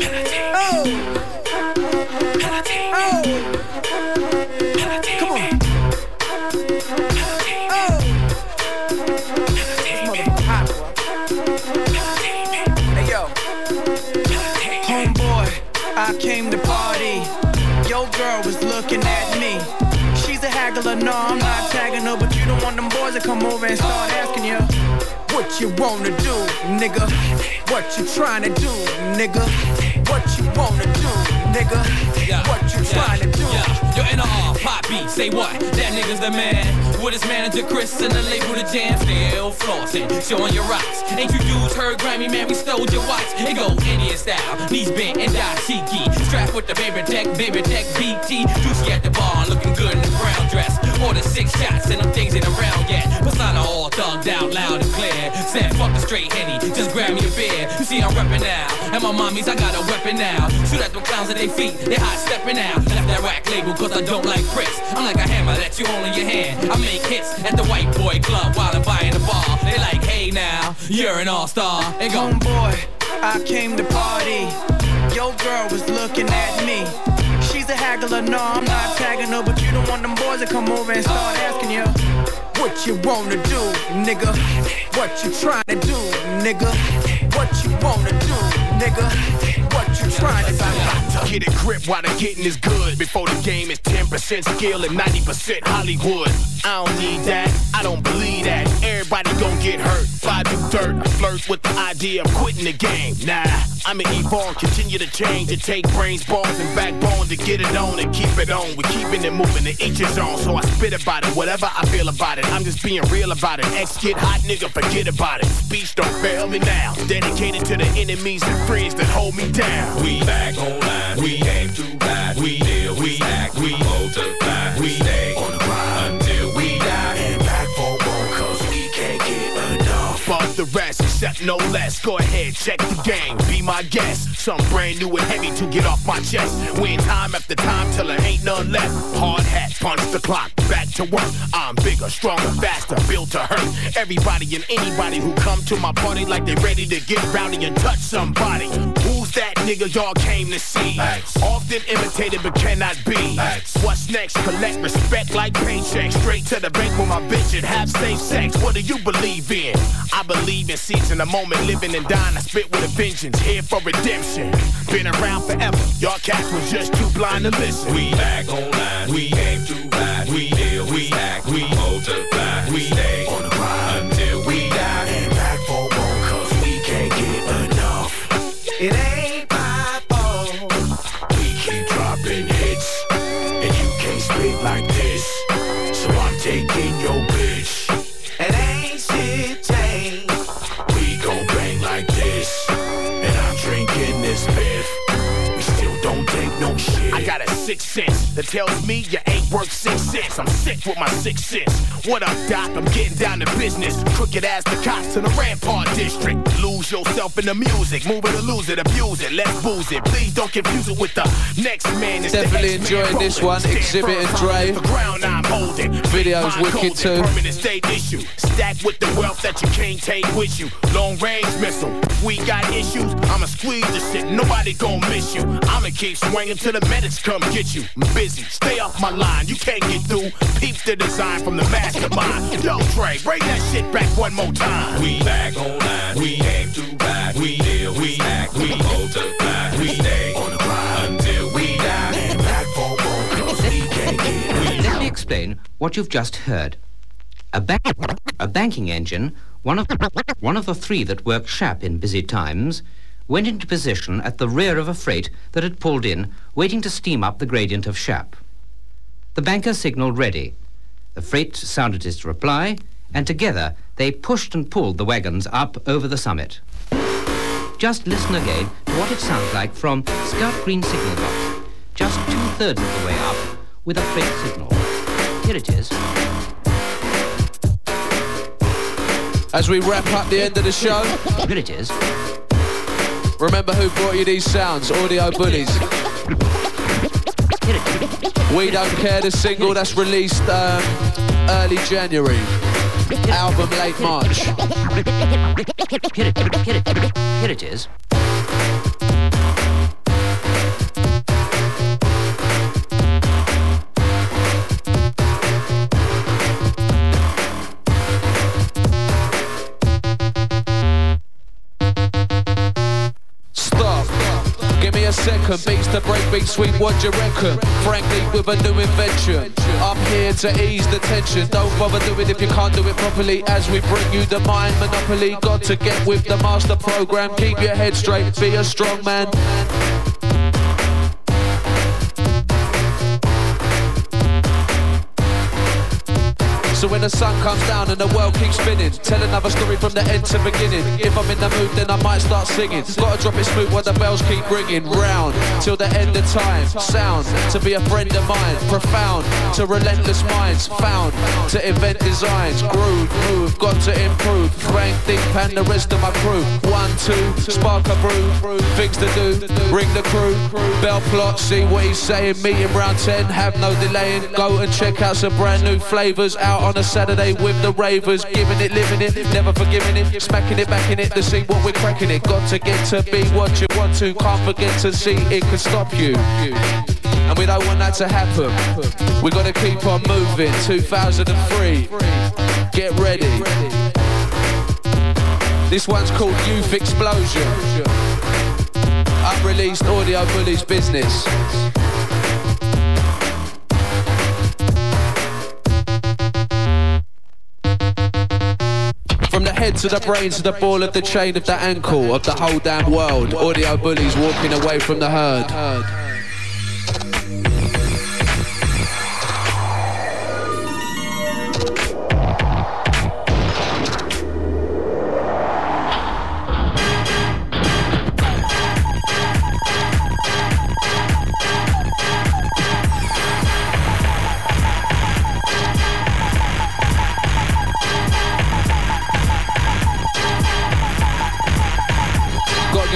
Pelotate. Pelotin. Pelotin. Come on. Pellate. Hey yo, homeboy, I came to party. Your girl was looking at me. She's a haggler, no, I'm not tagging her, but you don't want them boys to come over and start asking you. What you wanna do, nigga? What you trying to do, nigga? What you wanna do, nigga? What you trying to do? Yeah, you're in a R, pop beat, say what? That nigga's the man. With his manager Chris and the label the jam, still flossing, showing your rocks. Ain't you dudes heard Grammy, man? We stole your watch. It go Indian style, knees bent and dashiki. Strapped with the baby tech, baby tech BT. Juicy at the bar, looking good in the dress. Ordered six shots and them things ain't around yet. Persona all thugged out loud and clear. Said fuck the straight henny, just grab me a beer. You see I'm reppin' now, and my mommies I got a weapon now. Shoot at them clowns at their feet, they hot stepping out. Left that rack label cause I don't like pricks. I'm like a hammer that you hold in your hand. I make hits at the white boy club while I'm buying the bar. They like, hey now, you're an all-star. And go, Homeboy, I came to party. Your girl was looking at me. She's a haggler, no, I'm not tagging her, but you don't want them boys to come over and start asking you. What you wanna do, nigga? What you trying to do, nigga? What you wanna do, nigga? What you trying to do? Get a grip while the getting is good. Before the game is 10% skill and 90% Hollywood. I don't need that. I don't believe that. Everybody gon' get hurt. I do dirt, I flirt with the idea of quitting the game. Nah, I'ma evolve, continue to change. It take brains, balls, and backbone to get it on and keep it on. We're keeping it moving the each his own. So I spit about it, whatever I feel about it. I'm just being real about it. Ex get hot, nigga, forget about it. Speech don't fail me now. Dedicated to the enemies and friends that hold me down. We back online, we aim to ride, we deal, we act, we multiply, we stay on the grind until we die. And back for more, cause we can't get enough. Fuck the rest, except no less. Go ahead, check the game, be my guest. Something brand new and heavy to get off my chest. Win time after time till there ain't none left. Hard hat, punch the clock, back to work. I'm bigger, stronger, faster, built to hurt. Everybody and anybody who come to my party like they ready to get rowdy and touch somebody. Who's that nigga y'all came to see? Often imitated but cannot be. What's next? Collect respect like paycheck. Straight to the bank with my bitch and have safe sex. What do you believe in? I believe in seizing the moment, living and dying. I spit with a vengeance, here for redemption. Been around forever. Y'all cats was just too blind to listen. We back online, we aim too ride, we shit. I got a sixth sense that tells me you ain't worth six cents. I'm sick with my six cents. What up, Doc? I'm getting down to business. Crooked as the cops to the Rampart District. Lose yourself in the music. Move it or lose it, abuse it. Let's booze it. Please don't confuse it with the next man. It's Definitely enjoying this one, Xzibit and Dre. The ground I'm holding. Video's wicked too. Permanent state issue. Stacked with the wealth that you can't take with you. Long range missile. We got issues. I'ma squeeze the shit. Nobody gon' miss you. I'ma keep swinging till the medics come get you. I'm busy. Stay off my line. You can't get through. Peep the design from the mastermind. Yo, Trey, bring that shit back one more time. We back online, we aim to ride, we deal, we act, we multiply, we stay on the grind until we die. And back for more, cause we can't get Let me explain what you've just heard. A, ba- a banking engine, one of, one of the three that work sharp in busy times, went into position at the rear of a freight that had pulled in, waiting to steam up the gradient of Shap. The banker signaled ready. The freight sounded his reply, and together they pushed and pulled the wagons up over the summit. Just listen again to what it sounds like from Scout Green Signal Box, just two-thirds of the way up with a freight signal. Here it is. As we wrap up the end of the show, Here it is. Remember who brought you these sounds? Audio Bullies. We Don't Care, the single that's released um, early January. Album late March. Here here it is. Second. Beats to break, beat sweet. What you reckon? Frankly, with a new invention. I'm here to ease the tension. Don't bother doing if you can't do it properly. As we bring you the mind monopoly. Got to get with the master program. Keep your head straight. Be a strong man. So when the sun comes down and the world keeps spinning, tell another story from the end to beginning. If I'm in the mood, then I might start singing. Gotta drop it smooth while the bells keep ringing. Round till the end of time. Sound to be a friend of mine. Profound to relentless minds. Found to invent designs. Groove, move, got to improve. Frank, Deep, and the rest of my crew. One, two, spark a brew. Things to do, ring the crew. Bell plot, see what he's saying. Meet him round 10, have no delaying. Go and check out some brand new flavors out on a Saturday with the ravers. Giving it, living it, never forgiving it. Smacking it, backing it to see what we're cracking it. Got to get to be what you want to. Can't forget to see it can stop you. And we don't want that to happen. We gotta keep on moving. 2003. Get ready. This one's called Youth Explosion. Unreleased audio bullies business. From the head to the brain to the ball of the chain of the ankle of the whole damn world. Audio bullies walking away from the herd.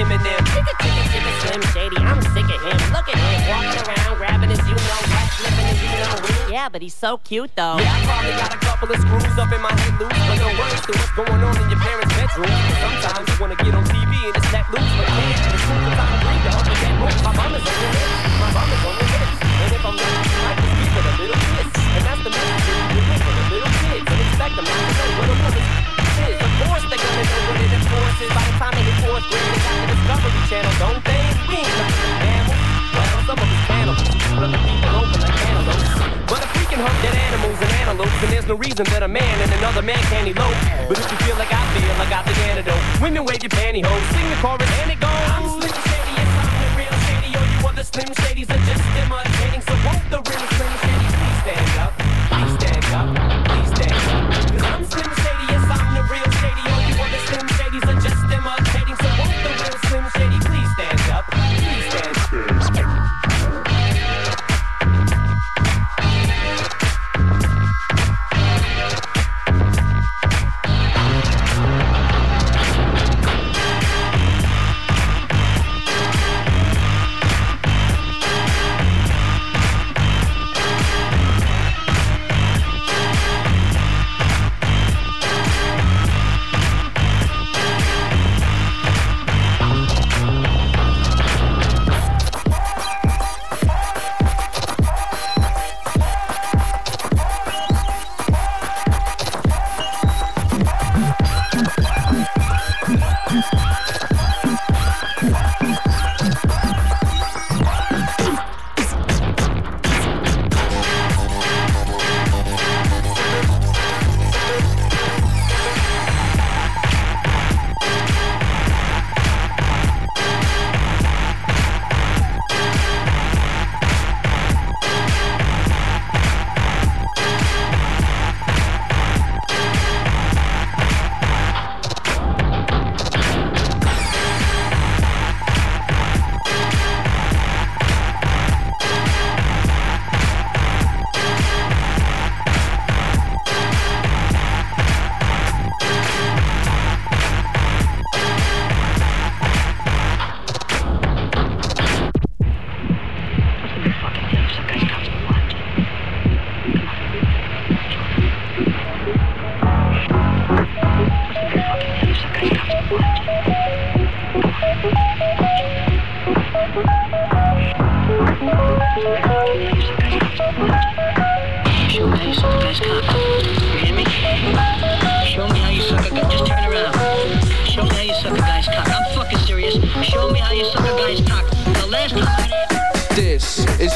Eminem. Chicka, chicka, chicka, Slim Shady, I'm sick of him. Look at him, walking around, grabbing his you know what, slipping his you know what. Yeah, but he's so cute though. Yeah, I probably got a couple of screws up in my head loose, but no words to what's going on in your parents' bedroom. Sometimes you wanna get on TV and just let loose, but can't. It's cool to time to breathe the move. My mom is on your lips, my mom is on your lips. And if I'm not, I just give it a little kiss. And that's the message that you give for the little kids. And expect them to know what a woman's is. Of course they're gonna know what it enforces. By the time they hit fourth grade, they got the Discovery Channel, don't they? We ain't nothing but animals. Well, some of us cannibals, but other people open like antelopes. But if we can hunt dead animals and antelopes, then there's no reason that a man and another man can't elope. But if you feel like I feel, I got the antidote. Women wave your pantyhose, sing the chorus, and it goes. I'm Slim Shady, yes, I'm the real Shady. All you other Slim Shadys are just imitating. So won't the real Slim Shady please stand up? Please stand up. I'm Slim Shady, yes, I'm the real Shady.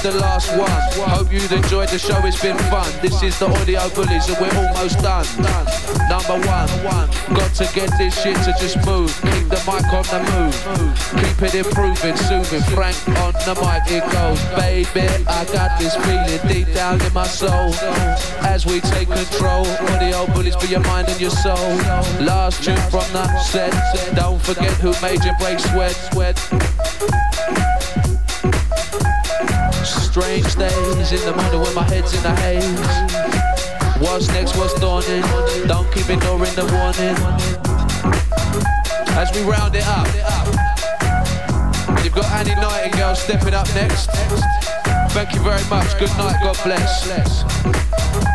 The last one. Hope you've enjoyed the show, it's been fun. This is the Audio Bullies and we're almost done. Number one, got to get this shit to just move. Keep the mic on the move. Keep it improving, soothing. Frank on the mic, it goes. Baby, I got this feeling deep down in my soul. As we take control, Audio Bullies for your mind and your soul. Last tune from the set. Don't forget who made your break sweat, sweat. Strange days in the morning when my head's in the haze. What's next, what's dawning? Don't keep ignoring the warning. As we round it up, you've got Annie Nightingale stepping up next. Thank you very much. Good night. God bless.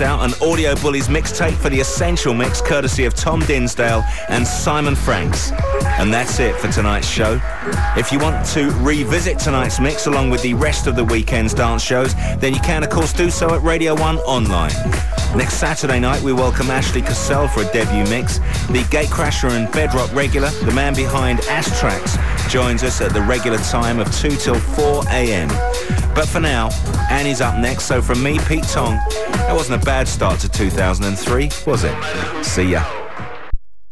Out, an Audio Bullies mixtape for the Essential Mix, courtesy of Tom Dinsdale and Simon Franks. And that's it for tonight's show. If you want to revisit tonight's mix along with the rest of the weekend's dance shows, then you can of course do so at Radio 1 online. Next Saturday night, we welcome Ashley Casselle for a debut mix. The Gatecrasher and Bedrock regular, the man behind Astrax, joins us at the regular time of 2 till 4 a.m. But for now, Annie's up next, so from me, Pete Tong, that wasn't a bad start to 2003, was it? See ya.